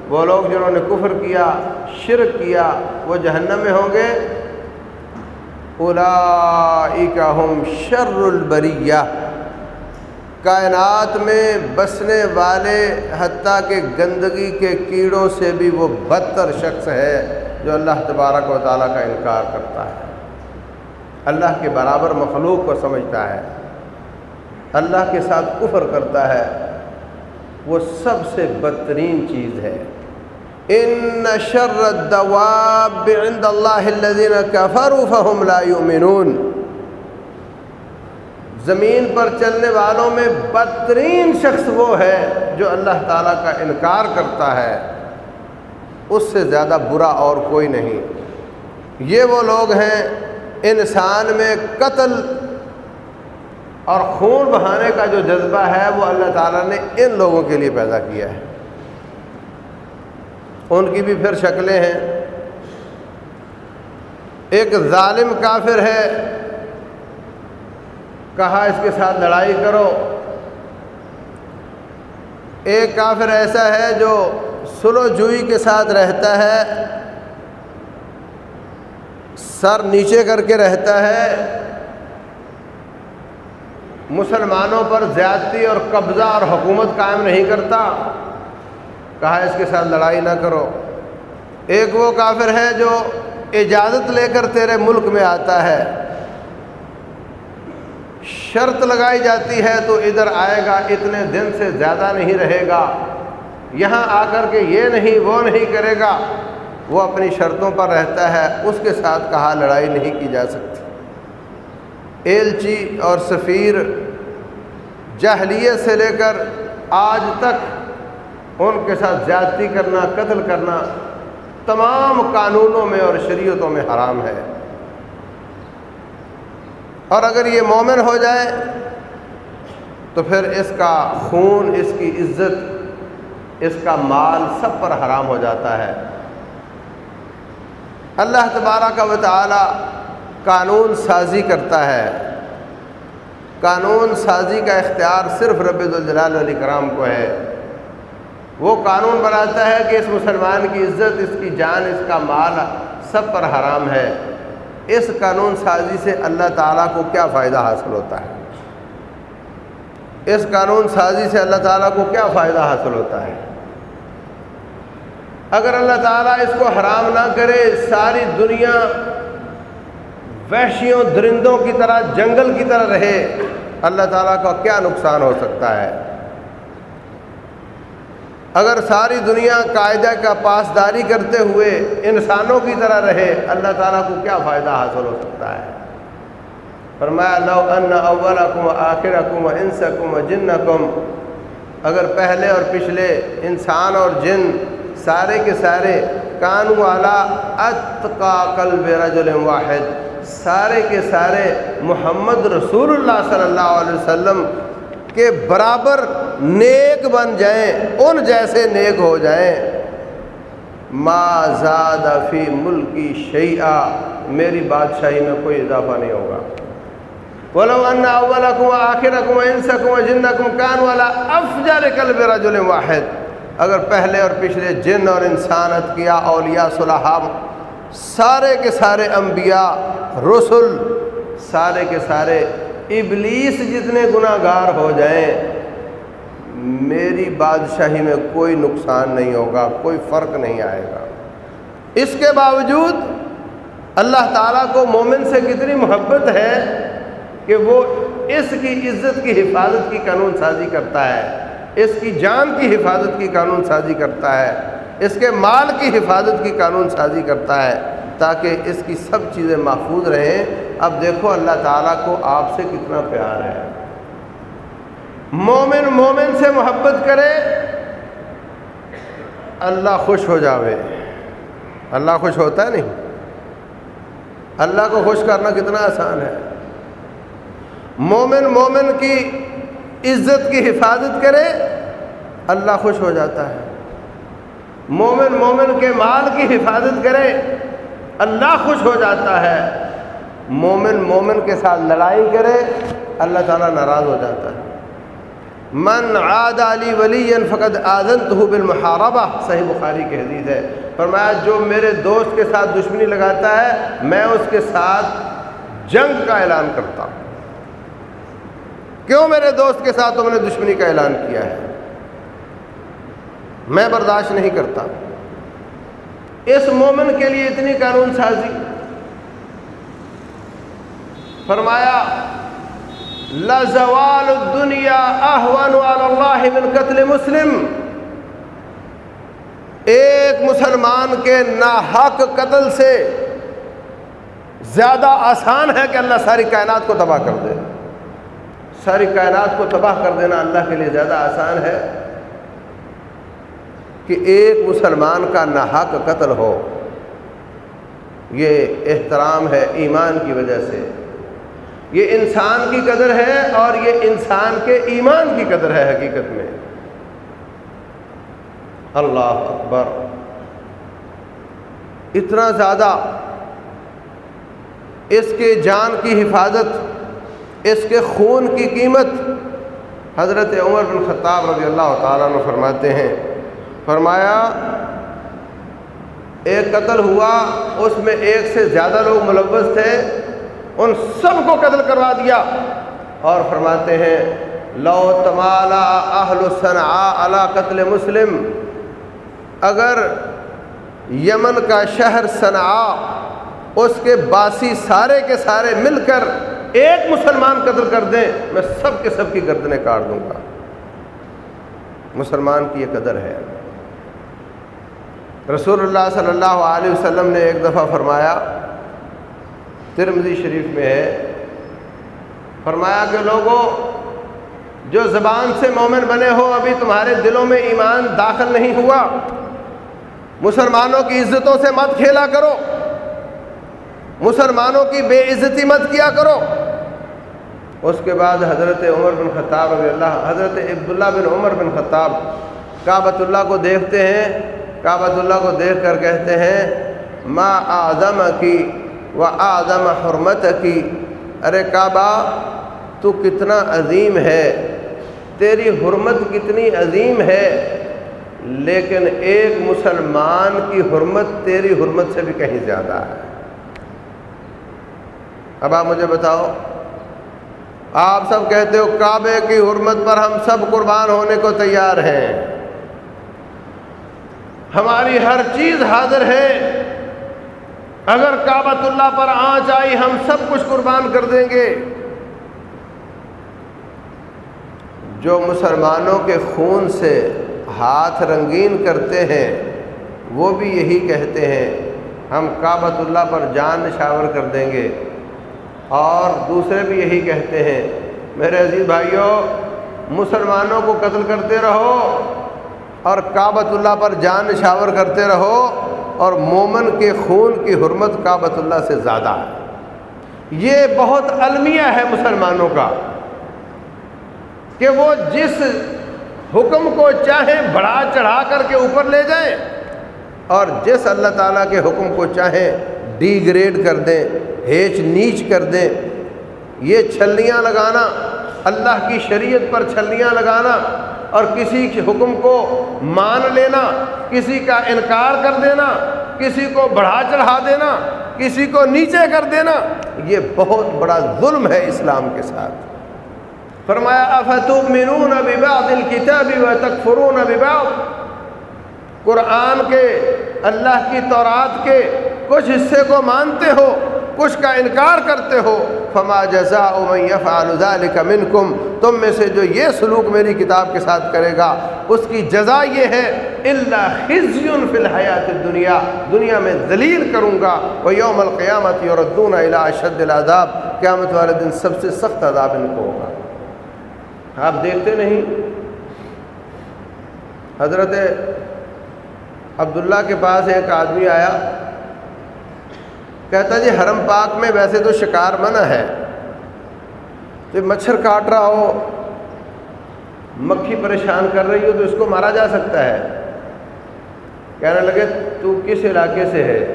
S1: وہ لوگ جنہوں نے کفر کیا، شرک کیا، وہ جہنم میں ہوں گے۔ ہم شر البریہ۔ کائنات میں بسنے والے، حتیٰ کہ گندگی کے کیڑوں سے بھی وہ بدتر شخص ہے جو اللہ تبارک و تعالیٰ کا انکار کرتا ہے۔ اللہ کے برابر مخلوق کو سمجھتا ہے۔ اللہ کے ساتھ کفر کرتا ہے۔ وہ سب سے بدترین چیز ہے۔ ان شر الدواب عند اللہ الذين كفروا فهم لا يؤمنون۔ زمین پر چلنے والوں میں بدترین شخص وہ ہے جو اللہ تعالیٰ کا انکار کرتا ہے۔ اس سے زیادہ برا اور کوئی نہیں۔ یہ وہ لوگ ہیں انسان میں قتل اور خون بہانے کا جو جذبہ ہے وہ اللہ تعالیٰ نے ان لوگوں کے لیے پیدا کیا ہے۔ ان کی بھی پھر شکلیں ہیں۔ ایک ظالم کافر ہے، کہا اس کے ساتھ لڑائی کرو۔ ایک کافر ایسا ہے جو سلو جوئی کے ساتھ رہتا ہے، سر نیچے کر کے رہتا ہے۔ مسلمانوں پر زیادتی اور قبضہ اور حکومت قائم نہیں کرتا، کہا اس کے ساتھ لڑائی نہ کرو۔ ایک وہ کافر ہے جو اجازت لے کر تیرے ملک میں آتا ہے۔ شرط لگائی جاتی ہے تو ادھر آئے گا، اتنے دن سے زیادہ نہیں رہے گا۔ یہاں آ کر کے یہ نہیں، وہ نہیں کرے گا۔ وہ اپنی شرطوں پر رہتا ہے، اس کے ساتھ کہا لڑائی نہیں کی جا سکتی۔ ایلچی اور سفیر جہلیت سے لے کر آج تک ان کے ساتھ زیادتی کرنا، قتل کرنا تمام قانونوں میں اور شریعتوں میں حرام ہے۔ اور اگر یہ مومن ہو جائے تو پھر اس کا خون، اس کی عزت، اس کا مال سب پر حرام ہو جاتا ہے۔ اللہ تبارہ کا تعالی قانون سازی کرتا ہے۔ قانون سازی کا اختیار صرف رب الجلال علیہ کرام کو ہے۔ وہ قانون بناتا ہے کہ اس مسلمان کی عزت، اس کی جان، اس کا مال سب پر حرام ہے۔ اس قانون سازی سے اللہ تعالیٰ کو کیا فائدہ حاصل ہوتا ہے؟ اس قانون سازی سے اللہ تعالیٰ کو کیا فائدہ حاصل ہوتا ہے؟ اگر اللہ تعالیٰ اس کو حرام نہ کرے، ساری دنیا وحشیوں، درندوں کی طرح، جنگل کی طرح رہے، اللہ تعالیٰ کا کیا نقصان ہو سکتا ہے؟ اگر ساری دنیا قاعدہ کا پاسداری کرتے ہوئے انسانوں کی طرح رہے، اللہ تعالیٰ کو کیا فائدہ حاصل ہو سکتا ہے؟ فرمایا، لو ان اولکم آخرکم انسکم جنکم، اگر پہلے اور پچھلے انسان اور جن سارے کے سارے کان والا اتقا قلب رجل واحد سارے کے سارے محمد رسول اللہ صلی اللہ علیہ وسلم کے برابر نیک بن جائیں، ان جیسے نیک ہو جائیں۔ ما زاد فی ملکی شیعہ میری بادشاہی میں کوئی اضافہ نہیں ہوگا۔ بولو ان اولکم آخرکم انسکم جنکم کان والا افجر قلب رجل واحد۔ اگر پہلے اور پچھلے جن اور انسانت کیا اولیاء صلاحہ سارے کے سارے انبیاء، رسل، سارے کے سارے ابلیس جتنے گناہ گار ہو جائیں، میری بادشاہی میں کوئی نقصان نہیں ہوگا، کوئی فرق نہیں آئے گا۔ اس کے باوجود اللہ تعالیٰ کو مومن سے کتنی محبت ہے کہ وہ اس کی عزت کی حفاظت کی قانون سازی کرتا ہے، اس کی جان کی حفاظت کی قانون سازی کرتا ہے۔ اس کے مال کی حفاظت کی قانون سازی کرتا ہے تاکہ اس کی سب چیزیں محفوظ رہیں۔ اب دیکھو اللہ تعالیٰ کو آپ سے کتنا پیار ہے۔ مومن مومن سے محبت کرے، اللہ خوش ہو جاوے۔ اللہ خوش ہوتا ہے نہیں؟ اللہ کو خوش کرنا کتنا آسان ہے۔ مومن مومن کی عزت کی حفاظت کرے، اللہ خوش ہو جاتا ہے۔ مومن مومن کے مال کی حفاظت کرے، اللہ خوش ہو جاتا ہے۔ مومن مومن کے ساتھ لڑائی کرے، اللہ تعالیٰ ناراض ہو جاتا ہے۔ من عاد علی ولی فقط آزن تو بالمحاربہ، صحیح بخاری کی حدیث ہے۔ فرمایا، جو میرے دوست کے ساتھ دشمنی لگاتا ہے، میں اس کے ساتھ جنگ کا اعلان کرتا ہوں۔ کیوں میرے دوست کے ساتھ تم نے دشمنی کا اعلان کیا ہے؟ میں برداشت نہیں کرتا۔ اس مومن کے لیے اتنی قانون سازی۔ فرمایا لزوال الدنیا احوان اللہ من قتل مسلم۔ ایک مسلمان کے ناحق قتل سے زیادہ آسان ہے کہ اللہ ساری کائنات کو تباہ کر دے۔ ساری کائنات کو تباہ کر دینا اللہ کے لیے زیادہ آسان ہے۔ کہ ایک مسلمان کا ناحق قتل ہو، یہ احترام ہے ایمان کی وجہ سے۔ یہ انسان کی قدر ہے اور یہ انسان کے ایمان کی قدر ہے حقیقت میں۔ اللہ اکبر۔ اتنا زیادہ اس کے جان کی حفاظت، اس کے خون کی قیمت۔ حضرت عمر بن خطاب رضی اللہ تعالیٰ نے فرماتے ہیں فرمایا، ایک قتل ہوا، اس میں ایک سے زیادہ لوگ ملوث تھے، ان سب کو قتل کروا دیا۔ اور فرماتے ہیں، لو تمالا اہل علا قتل مسلم۔ اگر یمن کا شہر صنعا اس کے باسی سارے کے سارے مل کر ایک مسلمان قتل کر دیں، میں سب کے سب کی گردنیں کاٹ دوں گا۔ مسلمان کی یہ قدر ہے۔ رسول اللہ صلی اللہ علیہ وسلم نے ایک دفعہ فرمایا ترمزی شریف میں ہے، فرمایا کہ لوگوں، جو زبان سے مومن بنے ہو، ابھی تمہارے دلوں میں ایمان داخل نہیں ہوا۔ مسلمانوں کی عزتوں سے مت کھیلا کرو۔ مسلمانوں کی بے عزتی مت کیا کرو۔ اس کے بعد حضرت عمر بن خطاب رضی اللہ، حضرت عبداللہ بن عمر بن خطاب کعبۃ اللہ کو دیکھتے ہیں۔ کعبۃ اللہ کو دیکھ کر کہتے ہیں، ما اعظم کی و اعظم حرمت کی ارے کعبہ، تو کتنا عظیم ہے، تیری حرمت کتنی عظیم ہے، لیکن ایک مسلمان کی حرمت تیری حرمت سے بھی کہیں زیادہ ہے۔ اب آپ مجھے بتاؤ، آپ سب کہتے ہو کعبے کی حرمت پر ہم سب قربان ہونے کو تیار ہیں۔ ہماری ہر چیز حاضر ہے۔ اگر کعبۃ اللہ پر آنچ آئی ہم سب کچھ قربان کر دیں گے۔ جو مسلمانوں کے خون سے ہاتھ رنگین کرتے ہیں، وہ بھی یہی کہتے ہیں، ہم کعبۃ اللہ پر جان نشاور کر دیں گے۔ اور دوسرے بھی یہی کہتے ہیں، میرے عزیز بھائیوں مسلمانوں کو قتل کرتے رہو۔ اور کعبۃ اللہ پر جان نشاور کرتے رہو اور مومن کے خون کی حرمت کعبۃ اللہ سے زیادہ ہے۔ یہ بہت المیہ ہے مسلمانوں کا کہ وہ جس حکم کو چاہیں بڑھا چڑھا کر کے اوپر لے جائیں اور جس اللہ تعالیٰ کے حکم کو چاہیں ڈی گریڈ کر دیں، ہیچ نیچ کر دیں، یہ چھلیاں لگانا، اللہ کی شریعت پر چھلیاں لگانا اور کسی کے حکم کو مان لینا، کسی کا انکار کر دینا، کسی کو بڑھا چڑھا دینا، کسی کو نیچے کر دینا، یہ بہت بڑا ظلم ہے اسلام کے ساتھ۔ فرمایا، افتؤمنون ببعض الكتاب وتكفرون ببعض؟ قرآن کے، اللہ کی تورات کے کچھ حصے کو مانتے ہو کچھ کا انکار کرتے ہو، فما جزاء من يفعل ذلك منكم، تم میں سے جو یہ سلوک میری کتاب کے ساتھ کرے گا، اس کی جزا یہ ہے الا خزي في الحیات الدنیا دنیا میں ذلیل کروں گا وہ یوم القیامت یردون الى اشد العذاب، قیامت والے دن سب سے سخت عذاب ان کو ہوگا۔ آپ دیکھتے نہیں؟ حضرت عبداللہ کے پاس ایک آدمی آیا کہتا جی حرم پاک میں ویسے تو شکار منع ہے۔ تو مچھر کاٹ رہا ہو، مکھی پریشان کر رہی ہو تو اس کو مارا جا سکتا ہے۔ کہنے لگے، تو کس علاقے سے ہے؟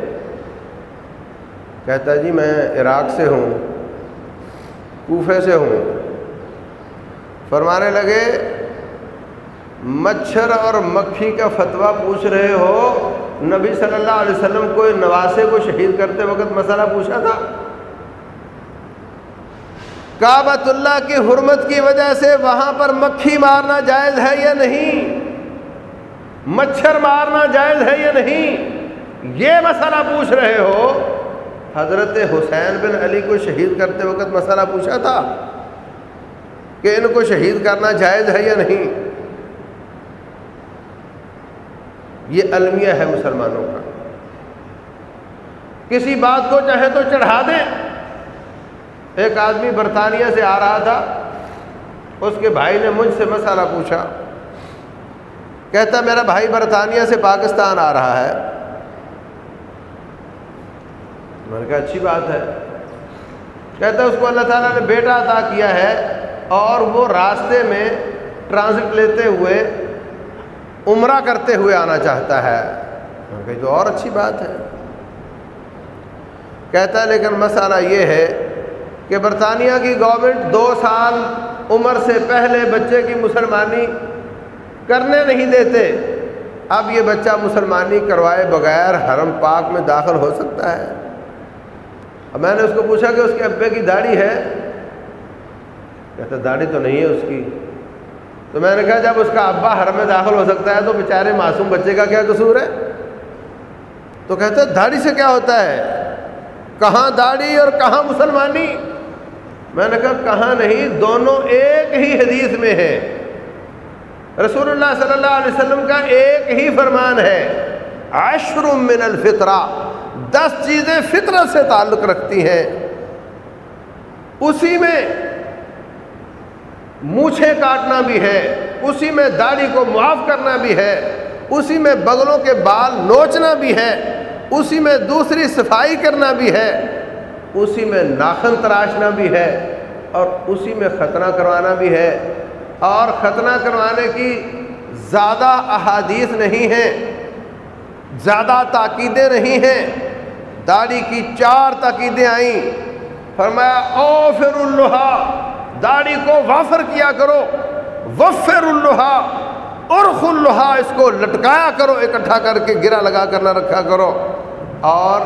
S1: کہتا جی میں عراق سے ہوں کوفے سے ہوں۔ فرمانے لگے، مچھر اور مکھی کا فتویٰ پوچھ رہے ہو نبی صلی اللہ علیہ وسلم کو نواسے کو شہید کرتے وقت مسئلہ پوچھا تھا۔ کعبۃ اللہ کی حرمت کی وجہ سے وہاں پر مکھی مارنا جائز ہے یا نہیں؟ مچھر مارنا جائز ہے یا نہیں؟ یہ مسئلہ پوچھ رہے ہو۔ حضرت حسین بن علی کو شہید کرتے وقت مسئلہ پوچھا تھا کہ ان کو شہید کرنا جائز ہے یا نہیں؟ یہ المیہ ہے مسلمانوں کا۔ کسی بات کو چاہے تو چڑھا دیں۔ ایک آدمی برطانیہ سے آ رہا تھا، اس کے بھائی نے مجھ سے مسئلہ پوچھا۔ کہتا، میرا بھائی برطانیہ سے پاکستان آ رہا ہے۔ میں نے کہا، اچھی بات ہے۔ کہتا، اس کو اللہ تعالیٰ نے بیٹا عطا کیا ہے اور وہ راستے میں ٹرانزٹ لیتے ہوئے عمرہ کرتے ہوئے آنا چاہتا ہے۔ تو اور اچھی بات ہے۔ کہتا ہے، لیکن مسئلہ یہ ہے کہ برطانیہ کی گورنمنٹ دو سال عمر سے پہلے بچے کی مسلمانی کرنے نہیں دیتے۔ اب یہ بچہ مسلمانی کروائے بغیر حرم پاک میں داخل ہو سکتا ہے۔ اب میں نے اس کو پوچھا کہ اس کے ابے کی داڑھی ہے؟ کہتا، داڑھی تو نہیں ہے اس کی۔ تو میں نے کہا جب اس کا ابا حرم میں داخل ہو سکتا ہے تو بیچارے معصوم بچے کا کیا قصور ہے؟ تو کہتے داڑھی سے کیا ہوتا ہے؟ کہاں داڑھی اور کہاں مسلمانی؟ میں نے کہا، کہاں نہیں، دونوں ایک ہی حدیث میں ہے رسول اللہ صلی اللہ علیہ وسلم کا ایک ہی فرمان ہے، عشر من الفطرہ، دس چیزیں فطرت سے تعلق رکھتی ہیں۔ اسی میں مونچھیں کاٹنا بھی ہے، اسی میں داڑھی کو معاف کرنا بھی ہے، اسی میں بغلوں کے بال نوچنا بھی ہے، اسی میں دوسری صفائی کرنا بھی ہے، اسی میں ناخن تراشنا بھی ہے اور اسی میں ختنہ کروانا بھی ہے۔ اور ختنہ کروانے کی زیادہ احادیث نہیں ہیں، زیادہ تاکیدیں نہیں ہیں۔ داڑھی کی چار تاکیدیں آئیں، فرمایا او فر الحا داڑھی کو وافر کیا کرو۔ وفر الحا ارخ الحا اس کو لٹکایا کرو، اکٹھا کر کے گرا لگا کر نہ رکھا کرو۔ اور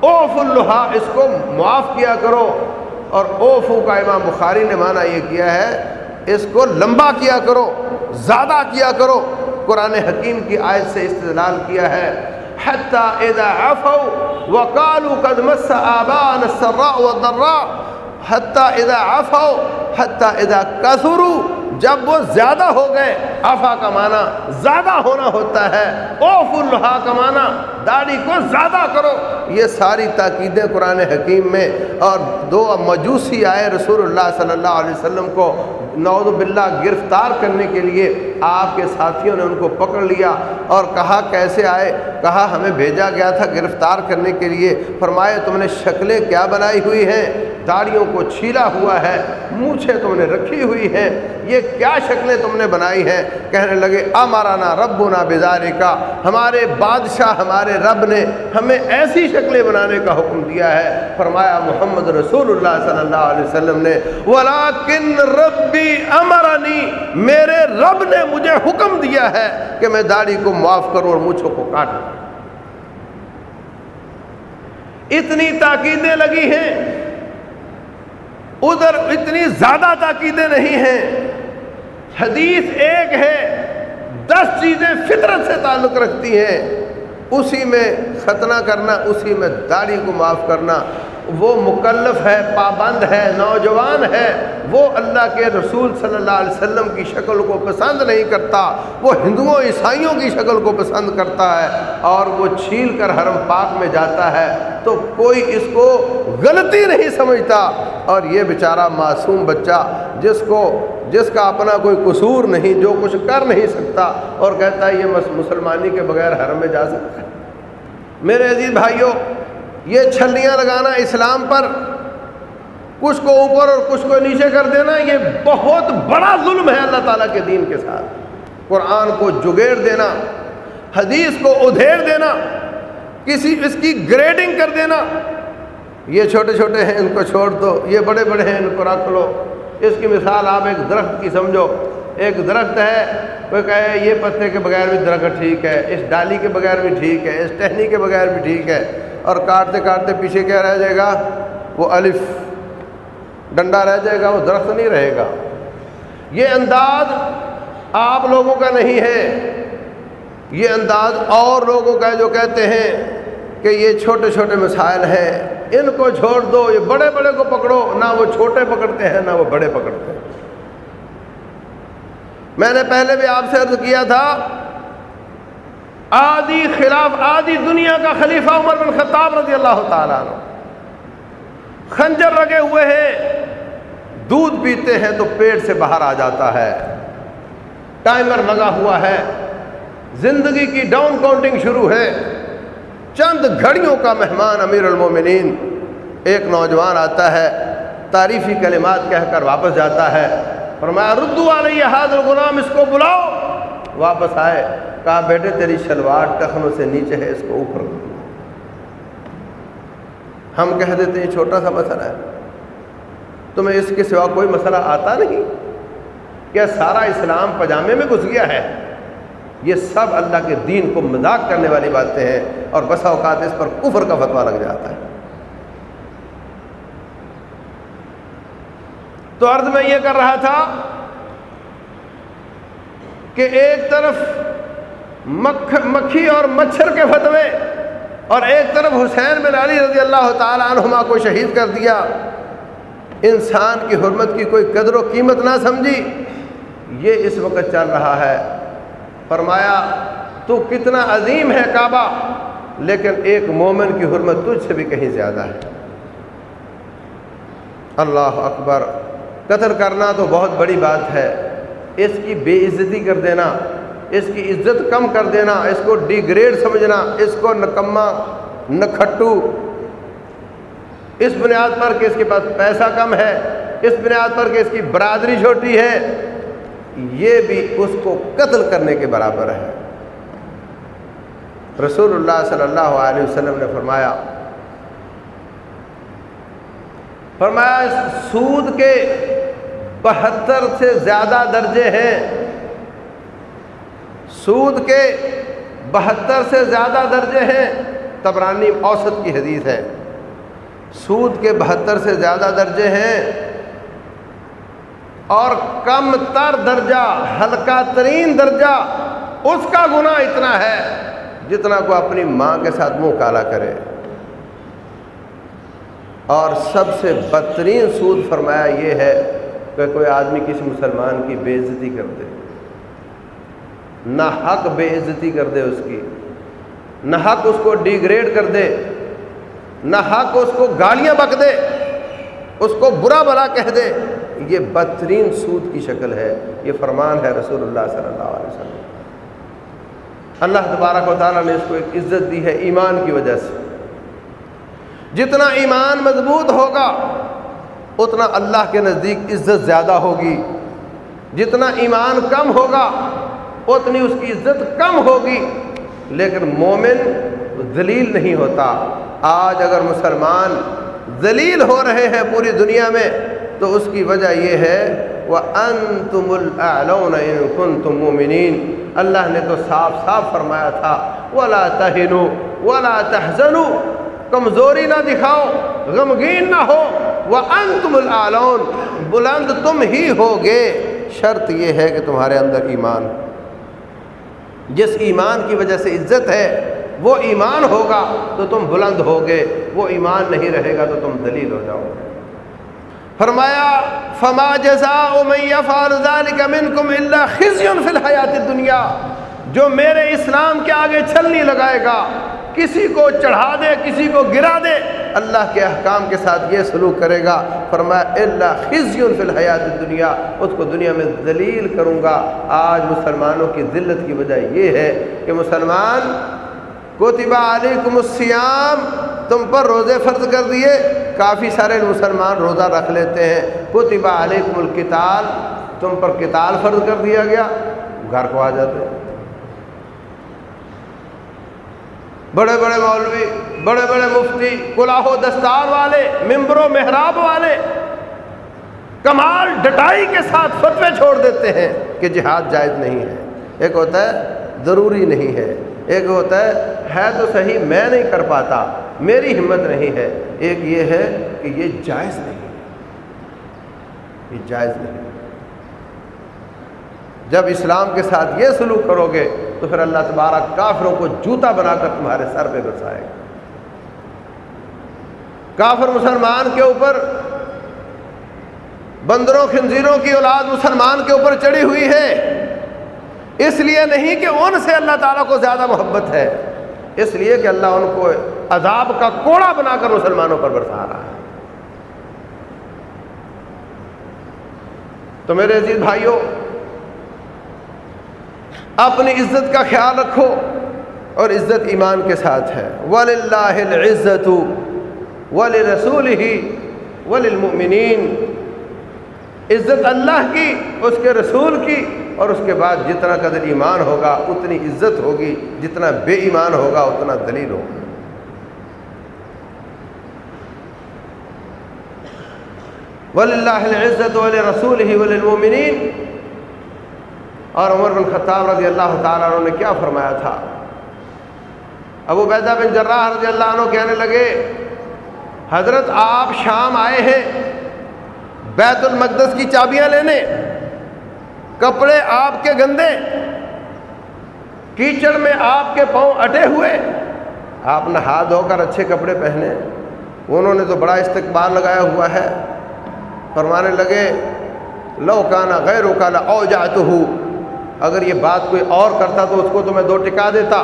S1: اوف الحا اس کو معاف کیا کرو۔ اور اوفو کا امام بخاری نے مانا یہ کیا ہے، اس کو لمبا کیا کرو، زیادہ کیا کرو۔ قرآن حکیم کی آیت سے استدلال کیا ہے، حتی اذا عفو وقالوا قد مس آبان السراء والضراء حتی اذا آفاؤ حتی اذا کثروا جب وہ زیادہ ہو گئے آفا کا معنی زیادہ ہونا ہوتا ہے، اوف الحا کا معنی داڑھی کو زیادہ کرو۔ یہ ساری تاکیدیں قرآن حکیم میں اور دو مجوسی آئے رسول اللہ صلی اللہ علیہ وسلم کو نعوذ باللہ گرفتار کرنے کے لیے آپ کے ساتھیوں نے ان کو پکڑ لیا اور کہا کیسے آئے؟ کہا ہمیں بھیجا گیا تھا گرفتار کرنے کے لیے۔ فرمائے تم نے شکلیں کیا بنائی ہوئی ہیں؟ داڑیوں کو چھیلا ہوا ہے، مونچھیں تم نے رکھی ہوئی ہیں۔ یہ کیا شکلیں تم نے بنائی ہیں؟ کہنے لگے امارانا رب نا بیزارے کا ہمارے بادشاہ، ہمارے رب نے ہمیں ایسی شکلیں بنانے کا حکم دیا ہے۔ فرمایا، محمد رسول اللہ صلی اللہ علیہ وسلم نے ولاکن ربی امرانی میرے رب نے مجھے حکم دیا ہے کہ میں داڑھی کو معاف کروں اور مجھوں کو کاٹوں اتنی تاکیدیں لگی ہیں۔ ادھر اتنی زیادہ تاکیدیں نہیں ہیں۔ حدیث ایک ہے، دس چیزیں فطرت سے تعلق رکھتی ہیں۔ اسی میں ختنہ کرنا، اسی میں داڑھی کو معاف کرنا۔ وہ مکلف ہے، پابند ہے، نوجوان ہے، وہ اللہ کے رسول صلی اللہ علیہ وسلم کی شکل کو پسند نہیں کرتا، وہ ہندوؤں عیسائیوں کی شکل کو پسند کرتا ہے اور وہ چھیل کر حرم پاک میں جاتا ہے تو کوئی اس کو غلطی نہیں سمجھتا۔ اور یہ بیچارہ معصوم بچہ جس کو، جس کا اپنا کوئی قصور نہیں، جو کچھ کر نہیں سکتا اور کہتا ہے یہ مسلمانی کے بغیر حرم میں جا سکتا ہے۔ میرے عزیز بھائیوں یہ چھلیاں لگانا اسلام پر، کچھ کو اوپر اور کچھ کو نیچے کر دینا، یہ بہت بڑا ظلم ہے اللہ تعالیٰ کے دین کے ساتھ۔ قرآن کو جگیڑ دینا، حدیث کو ادھیڑ دینا، کسی اس کی گریڈنگ کر دینا۔ یہ چھوٹے چھوٹے ہیں، ان کو چھوڑ دو، یہ بڑے بڑے ہیں، ان کو رکھ لو۔ اس کی مثال آپ ایک درخت کی سمجھو۔ ایک درخت ہے کوئی کہے یہ پتے کے بغیر بھی درخت ٹھیک ہے، اس ڈالی کے بغیر بھی ٹھیک ہے، اس ٹہنی کے بغیر بھی ٹھیک ہے۔ اور کاٹتے کاٹتے پیچھے کیا رہ جائے گا؟ وہ الف ڈنڈا رہ جائے گا، وہ درخت نہیں رہے گا۔ یہ انداز آپ لوگوں کا نہیں ہے۔ یہ انداز اور لوگوں کا جو کہتے ہیں کہ یہ چھوٹے چھوٹے مسائل ہیں۔ ان کو چھوڑ دو، یہ بڑے بڑے کو پکڑو۔ نہ وہ چھوٹے پکڑتے ہیں، نہ وہ بڑے پکڑتے ہیں۔ میں نے پہلے بھی آپ سے عرض کیا تھا آدھی خلاف آدھی دنیا کا خلیفہ عمر بن خطاب رضی اللہ تعالیٰ عنہ۔ خنجر لگے ہوئے ہیں، دودھ پیتے ہیں تو پیٹ سے باہر آ جاتا ہے۔ ٹائمر لگا ہوا ہے۔ زندگی کی ڈاؤن کاؤنٹنگ شروع ہے۔ چند گھڑیوں کا مہمان امیر المومنین، ایک نوجوان آتا ہے، تعریفی کلمات کہہ کر واپس جاتا ہے۔ فرمایا ردو علیہ حاضر غلام اس کو بلاؤ۔ واپس آئے، کہا، بیٹے، تیری شلوار ٹخنوں سے نیچے ہے، اس کو اوپر ہم کہہ دیتے ہیں چھوٹا سا مسئلہ ہے۔ تمہیں اس کے سوا کوئی مسئلہ آتا نہیں؟ کیا سارا اسلام پجامے میں گھس گیا ہے؟ یہ سب اللہ کے دین کو مذاق کرنے والی باتیں ہیں اور بسا اوقات اس پر کفر کا فتوا لگ جاتا ہے۔ تو عرض میں یہ کر رہا تھا کہ ایک طرف مکھ مکھی اور مچھر کے فتوے اور ایک طرف حسین بن علی رضی اللہ تعالی عنہما کو شہید کر دیا، انسان کی حرمت کی کوئی قدر و قیمت نہ سمجھی۔ یہ اس وقت چل رہا ہے۔ فرمایا، تو کتنا عظیم ہے کعبہ، لیکن ایک مومن کی حرمت تجھ سے بھی کہیں زیادہ ہے۔ اللہ اکبر، قتل کرنا تو بہت بڑی بات ہے۔ اس کی بے عزتی کر دینا، اس کی عزت کم کر دینا، اس کو ڈی گریڈ سمجھنا، اس کو نکما نکھٹو۔ اس بنیاد پر کہ اس کے پاس پیسہ کم ہے، اس بنیاد پر کہ اس کی برادری چھوٹی ہے، یہ بھی اس کو قتل کرنے کے برابر ہے۔ رسول اللہ صلی اللہ علیہ وسلم نے فرمایا فرمایا، سود کے بہتر سے زیادہ درجے ہیں۔ سود کے بہتر سے زیادہ درجے ہیں۔ تبرانی اوسط کی حدیث ہے۔ سود کے بہتر سے زیادہ درجے ہیں۔ اور کم تر درجہ، ہلکا ترین درجہ اس کا گناہ اتنا ہے جتنا کو اپنی ماں کے ساتھ منہ کالا کرے۔ اور سب سے بدترین سود فرمایا یہ ہے کہ کوئی آدمی کسی مسلمان کی بے عزتی کر دے۔ نہ حق بے عزتی کر دے اس کی، نہ حق اس کو ڈیگریڈ کر دے، نہ حق اس کو گالیاں بک دے، اس کو برا بلا کہہ دے۔ یہ بدترین سود کی شکل ہے۔ یہ فرمان ہے رسول اللہ صلی اللہ علیہ وسلم۔ اللہ تبارک و تعالیٰ نے اس کو ایک عزت دی ہے ایمان کی وجہ سے۔ جتنا ایمان مضبوط ہوگا اتنا اللہ کے نزدیک عزت زیادہ ہوگی۔ جتنا ایمان کم ہوگا، اتنی اس کی عزت کم ہوگی۔ لیکن مومن ذلیل نہیں ہوتا۔ آج اگر مسلمان ذلیل ہو رہے ہیں پوری دنیا میں، تو اس کی وجہ یہ ہے وہ ان تم کن تم مومنین اللہ نے تو صاف صاف فرمایا تھا، ولا تہنو ولا تحزن کمزوری نہ دکھاؤ، غمگین نہ ہو۔ وہ ان تم بلند تم ہی ہوگے۔ شرط یہ ہے کہ تمہارے اندر ایمان جس ایمان کی وجہ سے عزت ہے، وہ ایمان ہوگا تو تم بلند ہوگے۔ وہ ایمان نہیں رہے گا تو تم دلیل ہو جاؤ گے۔ فرمایا، فما جزا ذلك منكم الا خزي في الحیات دنیا جو میرے اسلام کے آگے چھلنی لگائے گا کسی کو چڑھا دے، کسی کو گرا دے، اللہ کے احکام کے ساتھ یہ سلوک کرے گا۔ فرمایا اللہ خزی فی الحیات دنیا اس کو دنیا میں ذلیل کروں گا۔ آج مسلمانوں کی ذلت کی وجہ یہ ہے کہ مسلمان کوتبہ علیکم السیام تم پر روزے فرض کر دیے۔ کافی سارے مسلمان روزہ رکھ لیتے ہیں۔ کوتبہ علیکم القتال، تم پر کتال فرض کر دیا گیا۔ گھر کو آ جاتے بڑے بڑے مولوی، بڑے بڑے مفتی، کلاہ و دستار والے ممبر و محراب والے کمال ڈٹائی کے ساتھ فتوے چھوڑ دیتے ہیں کہ جہاد جائز نہیں ہے۔ ایک ہوتا ہے ضروری نہیں ہے۔ ایک ہوتا ہے ہے تو صحیح، میں نہیں کر پاتا، میری ہمت نہیں ہے۔ ایک یہ ہے کہ یہ جائز نہیں یہ جائز نہیں جب اسلام کے ساتھ یہ سلوک کرو گے تو پھر اللہ تبارک کافروں کو جوتا بنا کر تمہارے سر پہ برسائے گا۔ کافر مسلمان کے اوپر بندروں، خنزیروں کی اولاد مسلمان کے اوپر چڑھی ہوئی ہے۔ اس لیے نہیں کہ ان سے اللہ تعالیٰ کو زیادہ محبت ہے۔ اس لیے کہ اللہ ان کو عذاب کا کوڑا بنا کر مسلمانوں پر برسا رہا ہے۔ تو میرے عزیز بھائیوں اپنی عزت کا خیال رکھو اور عزت ایمان کے ساتھ ہے۔ ولی اللہ عزت ولی رسول ہی وللمؤمنین عزت اللہ کی، اس کے رسول کی اور اس کے بعد جتنا قدر ایمان ہوگا، اتنی عزت ہوگی۔ جتنا بے ایمان ہوگا، اتنا دلیل ہوگا۔ ولی اللہ عزت ولی رسول ہی وللمؤمنین اور عمر بن خطاب رضی اللہ تعالیٰ عنہ نے کیا فرمایا تھا؟ ابو بیدہ بن جراح رضی اللہ عنہ کہنے لگے، حضرت آپ شام آئے ہیں، بیت المقدس کی چابیاں لینے، کپڑے آپ کے گندے، کیچڑ میں آپ کے پاؤں اٹے ہوئے، آپ نہا دھو کر اچھے کپڑے پہنے۔ انہوں نے تو بڑا استقبال لگایا ہوا ہے۔ فرمانے لگے، لو کانا غیر و کالا او جات اگر یہ بات کوئی اور کرتا تو اس کو تو میں دو ٹکا دیتا۔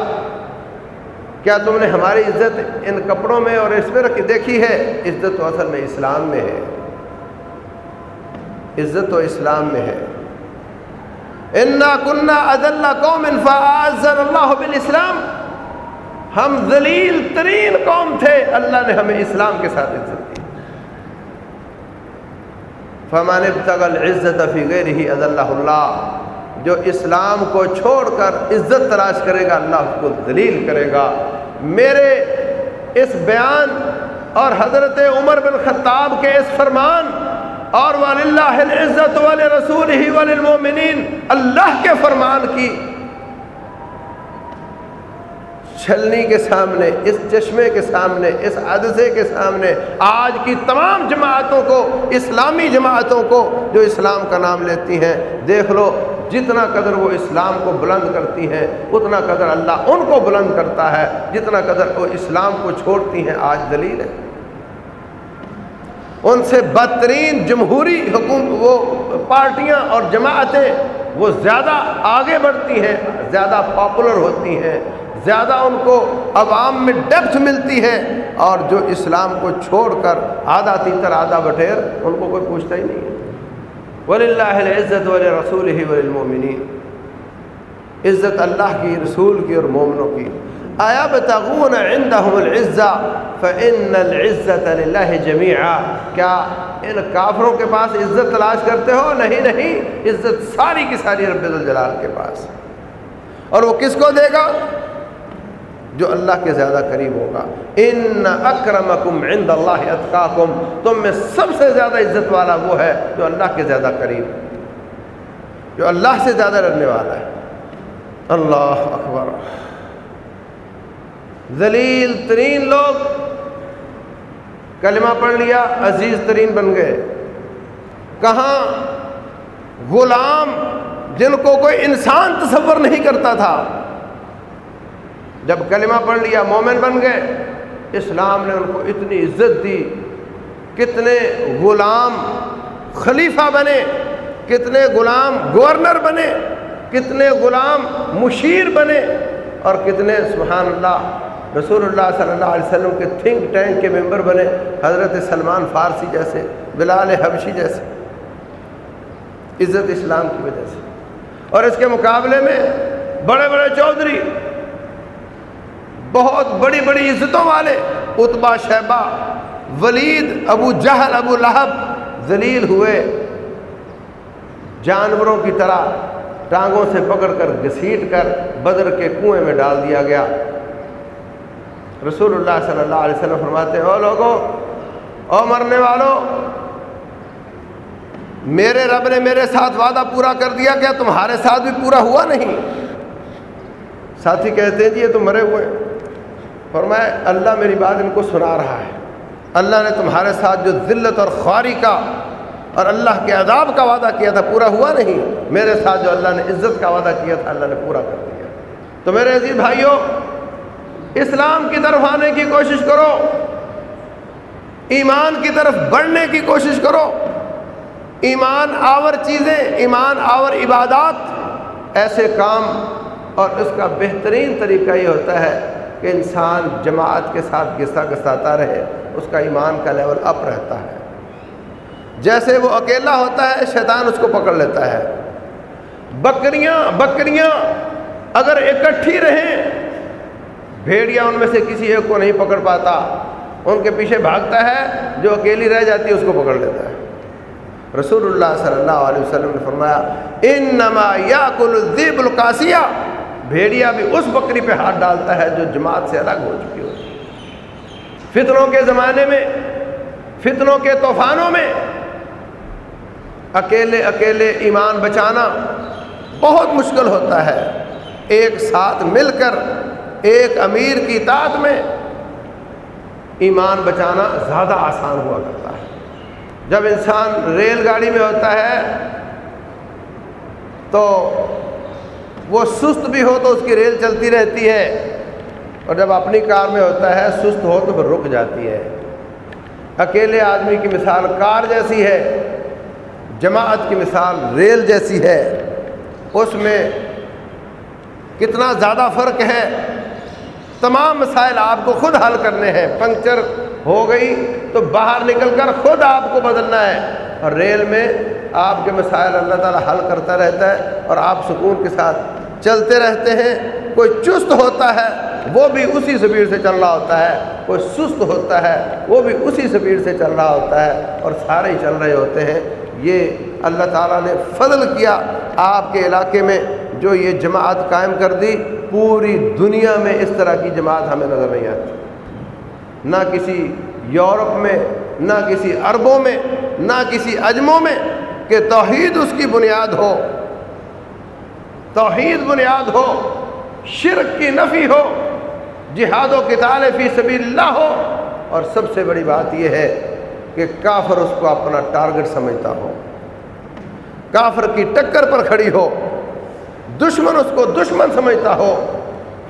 S1: کیا تم نے ہماری عزت ان کپڑوں میں اور اس میں رکھی دیکھی ہے؟ عزت تو اصل میں اسلام میں ہے۔ عزت تو اسلام میں ہے۔ انا کنہ عدل قوم اللہ بالاسلام ہم ذلیل ترین قوم تھے۔ اللہ نے ہمیں اسلام کے ساتھ عزت دی۔ فمان ابتغل عزت فی غیر ہی اللہ اللہ جو اسلام کو چھوڑ کر عزت تلاش کرے گا، اللہ اس کو دلیل کرے گا۔ میرے اس بیان اور حضرت عمر بن خطاب کے اس فرمان، اور اللہ عزت والے رسول ہی والمومنین اللہ کے فرمان کی چھلنی کے سامنے، اس چشمے کے سامنے، اس حادثے کے سامنے، آج کی تمام جماعتوں کو، اسلامی جماعتوں کو جو اسلام کا نام لیتی ہیں، دیکھ لو، جتنا قدر وہ اسلام کو بلند کرتی ہیں، اتنا قدر اللہ ان کو بلند کرتا ہے، جتنا قدر وہ اسلام کو چھوڑتی ہیں، آج دلیل ہے۔ ان سے بدترین جمہوری حکومت وہ پارٹیاں اور جماعتیں وہ زیادہ آگے بڑھتی ہیں، زیادہ پاپولر ہوتی ہیں زیادہ ان کو عوام میں ڈیپتھ ملتی ہے اور جو اسلام کو چھوڑ کر آدھا تیتر، آدھا بٹیر ان کو کوئی پوچھتا ہی نہیں ہے۔ ولی اللہ عزت ولی رسول ہی ولی عزت اللہ کی، رسول کی اور مومنوں کی۔ آیا بتغون عندهم العزہ فإن العزت للہ جمیعا کیا ان کافروں کے پاس عزت تلاش کرتے ہو؟ نہیں نہیں۔ عزت ساری کی ساری رب الجلال کے پاس۔ اور وہ کس کو دے گا؟ جو اللہ کے زیادہ قریب ہوگا۔ ان اکرمکم عند اللہ اتقاکم، تم میں سب سے زیادہ عزت والا وہ ہے جو اللہ کے زیادہ قریب، جو اللہ سے زیادہ رہنے والا ہے۔ اللہ اکبر۔ ذلیل ترین لوگ کلمہ پڑھ لیا، عزیز ترین بن گئے۔ کہاں؟ غلام جن کو کوئی انسان تصور نہیں کرتا تھا۔ جب کلمہ پڑھ لیا، مومن بن گئے۔ اسلام نے ان کو اتنی عزت دی۔ کتنے غلام خلیفہ بنے، کتنے غلام گورنر بنے، کتنے غلام مشیر بنے۔ اور کتنے سبحان اللہ، رسول اللہ صلی اللہ علیہ وسلم کے تھنک ٹینک کے ممبر بنے، حضرت سلمان فارسی جیسے، بلال حبشی جیسے۔ عزت اسلام کی وجہ سے۔ اور اس کے مقابلے میں بڑے بڑے چودھری بہت بڑی بڑی عزتوں والے اتبا شہبہ ولید، ابو جہل، ابو لہب ذلیل ہوئے۔ جانوروں کی طرح ٹانگوں سے پکڑ کر گھسیٹ کر بدر کے کنویں میں ڈال دیا گیا۔ رسول اللہ صلی اللہ علیہ وسلم فرماتے ہیں، او لوگوں، او مرنے والوں، میرے رب نے میرے ساتھ وعدہ پورا کر دیا، کیا تمہارے ساتھ بھی پورا ہوا نہیں؟ ساتھی کہتے ہیں جی یہ تو مرے ہوئے فرمائے اللہ میری بات ان کو سنا رہا ہے۔ اللہ نے تمہارے ساتھ جو ذلت اور خواری کا اور اللہ کے عذاب کا وعدہ کیا تھا، پورا ہوا نہیں۔ میرے ساتھ جو اللہ نے عزت کا وعدہ کیا تھا، اللہ نے پورا کر دیا۔ تو میرے عزیز بھائیوں اسلام کی طرف آنے کی کوشش کرو۔ ایمان کی طرف بڑھنے کی کوشش کرو۔ ایمان آور چیزیں، ایمان آور عبادات، ایسے کام اور اس کا بہترین طریقہ یہ ہوتا ہے کہ انسان جماعت کے ساتھ گسا گساتا رہے، اس کا ایمان کا لیول اپ رہتا ہے۔ جیسے وہ اکیلا ہوتا ہے، شیطان اس کو پکڑ لیتا ہے۔ بکریاں بکریاں اگر اکٹھی رہیں بھیڑیا ان میں سے کسی ایک کو نہیں پکڑ پاتا۔ ان کے پیچھے بھاگتا ہے، جو اکیلی رہ جاتی ہے، اس کو پکڑ لیتا ہے۔ رسول اللہ صلی اللہ علیہ وسلم نے فرمایا ان نما یا کل القاسیہ۔ بھیڑیا بھی اس بکری پہ ہاتھ ڈالتا ہے جو جماعت سے الگ ہو چکی ہو فتنوں کے زمانے میں، فتنوں کے طوفانوں میں اکیلے اکیلے ایمان بچانا بہت مشکل ہوتا ہے۔ ایک ساتھ مل کر، ایک امیر کی تعداد میں ایمان بچانا زیادہ آسان ہوا کرتا ہے۔ جب انسان ریل گاڑی میں ہوتا ہے تو وہ سست بھی ہو تو اس کی ریل چلتی رہتی ہے اور جب اپنی کار میں ہوتا ہے سست ہو تو پھر رک جاتی ہے اکیلے آدمی کی مثال کار جیسی ہے، جماعت کی مثال ریل جیسی ہے، اس میں کتنا زیادہ فرق ہے؟ تمام مسائل آپ کو خود حل کرنے ہیں۔ پنکچر ہو گئی تو باہر نکل کر خود آپ کو بدلنا ہے۔ اور ریل میں آپ کے مسائل اللہ تعالیٰ حل کرتا رہتا ہے اور آپ سکون کے ساتھ چلتے رہتے ہیں۔ کوئی چست ہوتا ہے، وہ بھی اسی سپیڈ سے چل رہا ہوتا ہے۔ کوئی سست ہوتا ہے، وہ بھی اسی سپیڈ سے چل رہا ہوتا ہے۔ اور سارے ہی چل رہے ہوتے ہیں۔ یہ اللہ تعالیٰ نے فضل کیا آپ کے علاقے میں۔ جو یہ جماعت قائم کر دی، پوری دنیا میں اس طرح کی جماعت ہمیں نظر نہیں آتی۔ نہ کسی یورپ میں، نہ کسی عربوں میں، نہ کسی اجموں میں کہ توحید اس کی بنیاد ہو۔ توحید بنیاد ہو، شرک کی نفی ہو، جہاد و کتال فی سبیل اللہ ہو۔ اور سب سے بڑی بات یہ ہے کہ کافر اس کو اپنا ٹارگٹ سمجھتا ہو۔ کافر کی ٹکر پر کھڑی ہو۔ دشمن اس کو دشمن سمجھتا ہو۔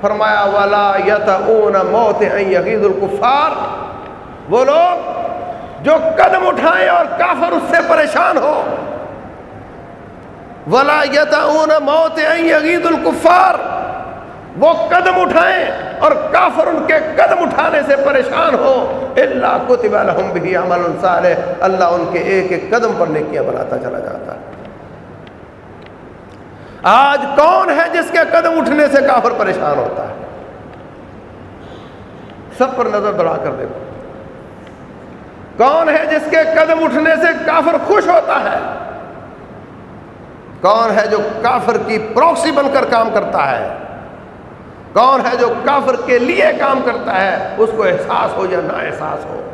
S1: فرمایا والا یت اون موت عقید القفار وہ لوگ جو قدم اٹھائیں اور کافر اس سے پریشان ہو۔ ولا یت اون موت عقید القفار وہ قدم اٹھائیں اور کافر ان کے قدم اٹھانے سے پریشان ہو۔ اللہ کتب الحم بھی عمل صالح۔ اللہ ان کے ایک ایک قدم پر نیکیاں بناتا چلا جاتا ہے۔ آج کون ہے جس کے قدم اٹھنے سے کافر پریشان ہوتا ہے؟ سب پر نظر بڑھا کر دیکھو کون ہے جس کے قدم اٹھنے سے کافر خوش ہوتا ہے؟ کون ہے جو کافر کی پروکسی بن کر کام کرتا ہے؟ کون ہے جو کافر کے لیے کام کرتا ہے؟ اس کو احساس ہو یا نہ احساس ہو؟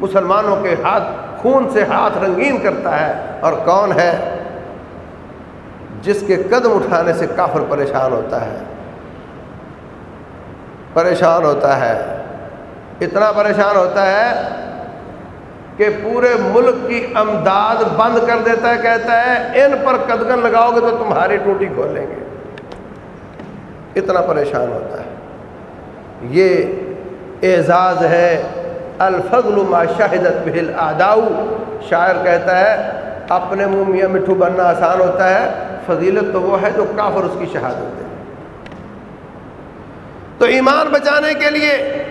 S1: مسلمانوں کے ہاتھ خون سے ہاتھ رنگین کرتا ہے۔ اور کون ہے جس کے قدم اٹھانے سے کافر پریشان ہوتا ہے۔ پریشان ہوتا ہے۔ اتنا پریشان ہوتا ہے کہ پورے ملک کی امداد بند کر دیتا ہے، کہتا ہے، ان پر قدگن لگاؤ گے تو تمہاری ٹوٹی کھولیں گے۔ اتنا پریشان ہوتا ہے۔ یہ اعزاز ہے، الفضل ما شاہدت بہل آداؤ شاعر کہتا ہے، اپنے منہ میاں مٹھو بننا آسان ہوتا ہے۔ فضیلت تو وہ ہے جو کافر اس کی شہادت دے۔ تو ایمان بچانے کے لیے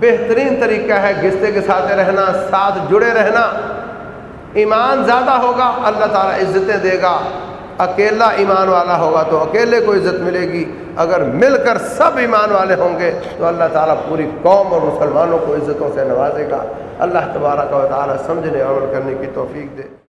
S1: بہترین طریقہ ہے گستے کے ساتھ رہنا، ساتھ جڑے رہنا۔ ایمان زیادہ ہوگا، اللہ تعالیٰ عزتیں دے گا۔ اکیلا ایمان والا ہوگا تو اکیلے کو عزت ملے گی۔ اگر مل کر سب ایمان والے ہوں گے تو اللہ تعالیٰ پوری قوم اور مسلمانوں کو عزتوں سے نوازے گا۔ اللہ تبارک و تعالیٰ سمجھنے عمل کرنے کی توفیق دے۔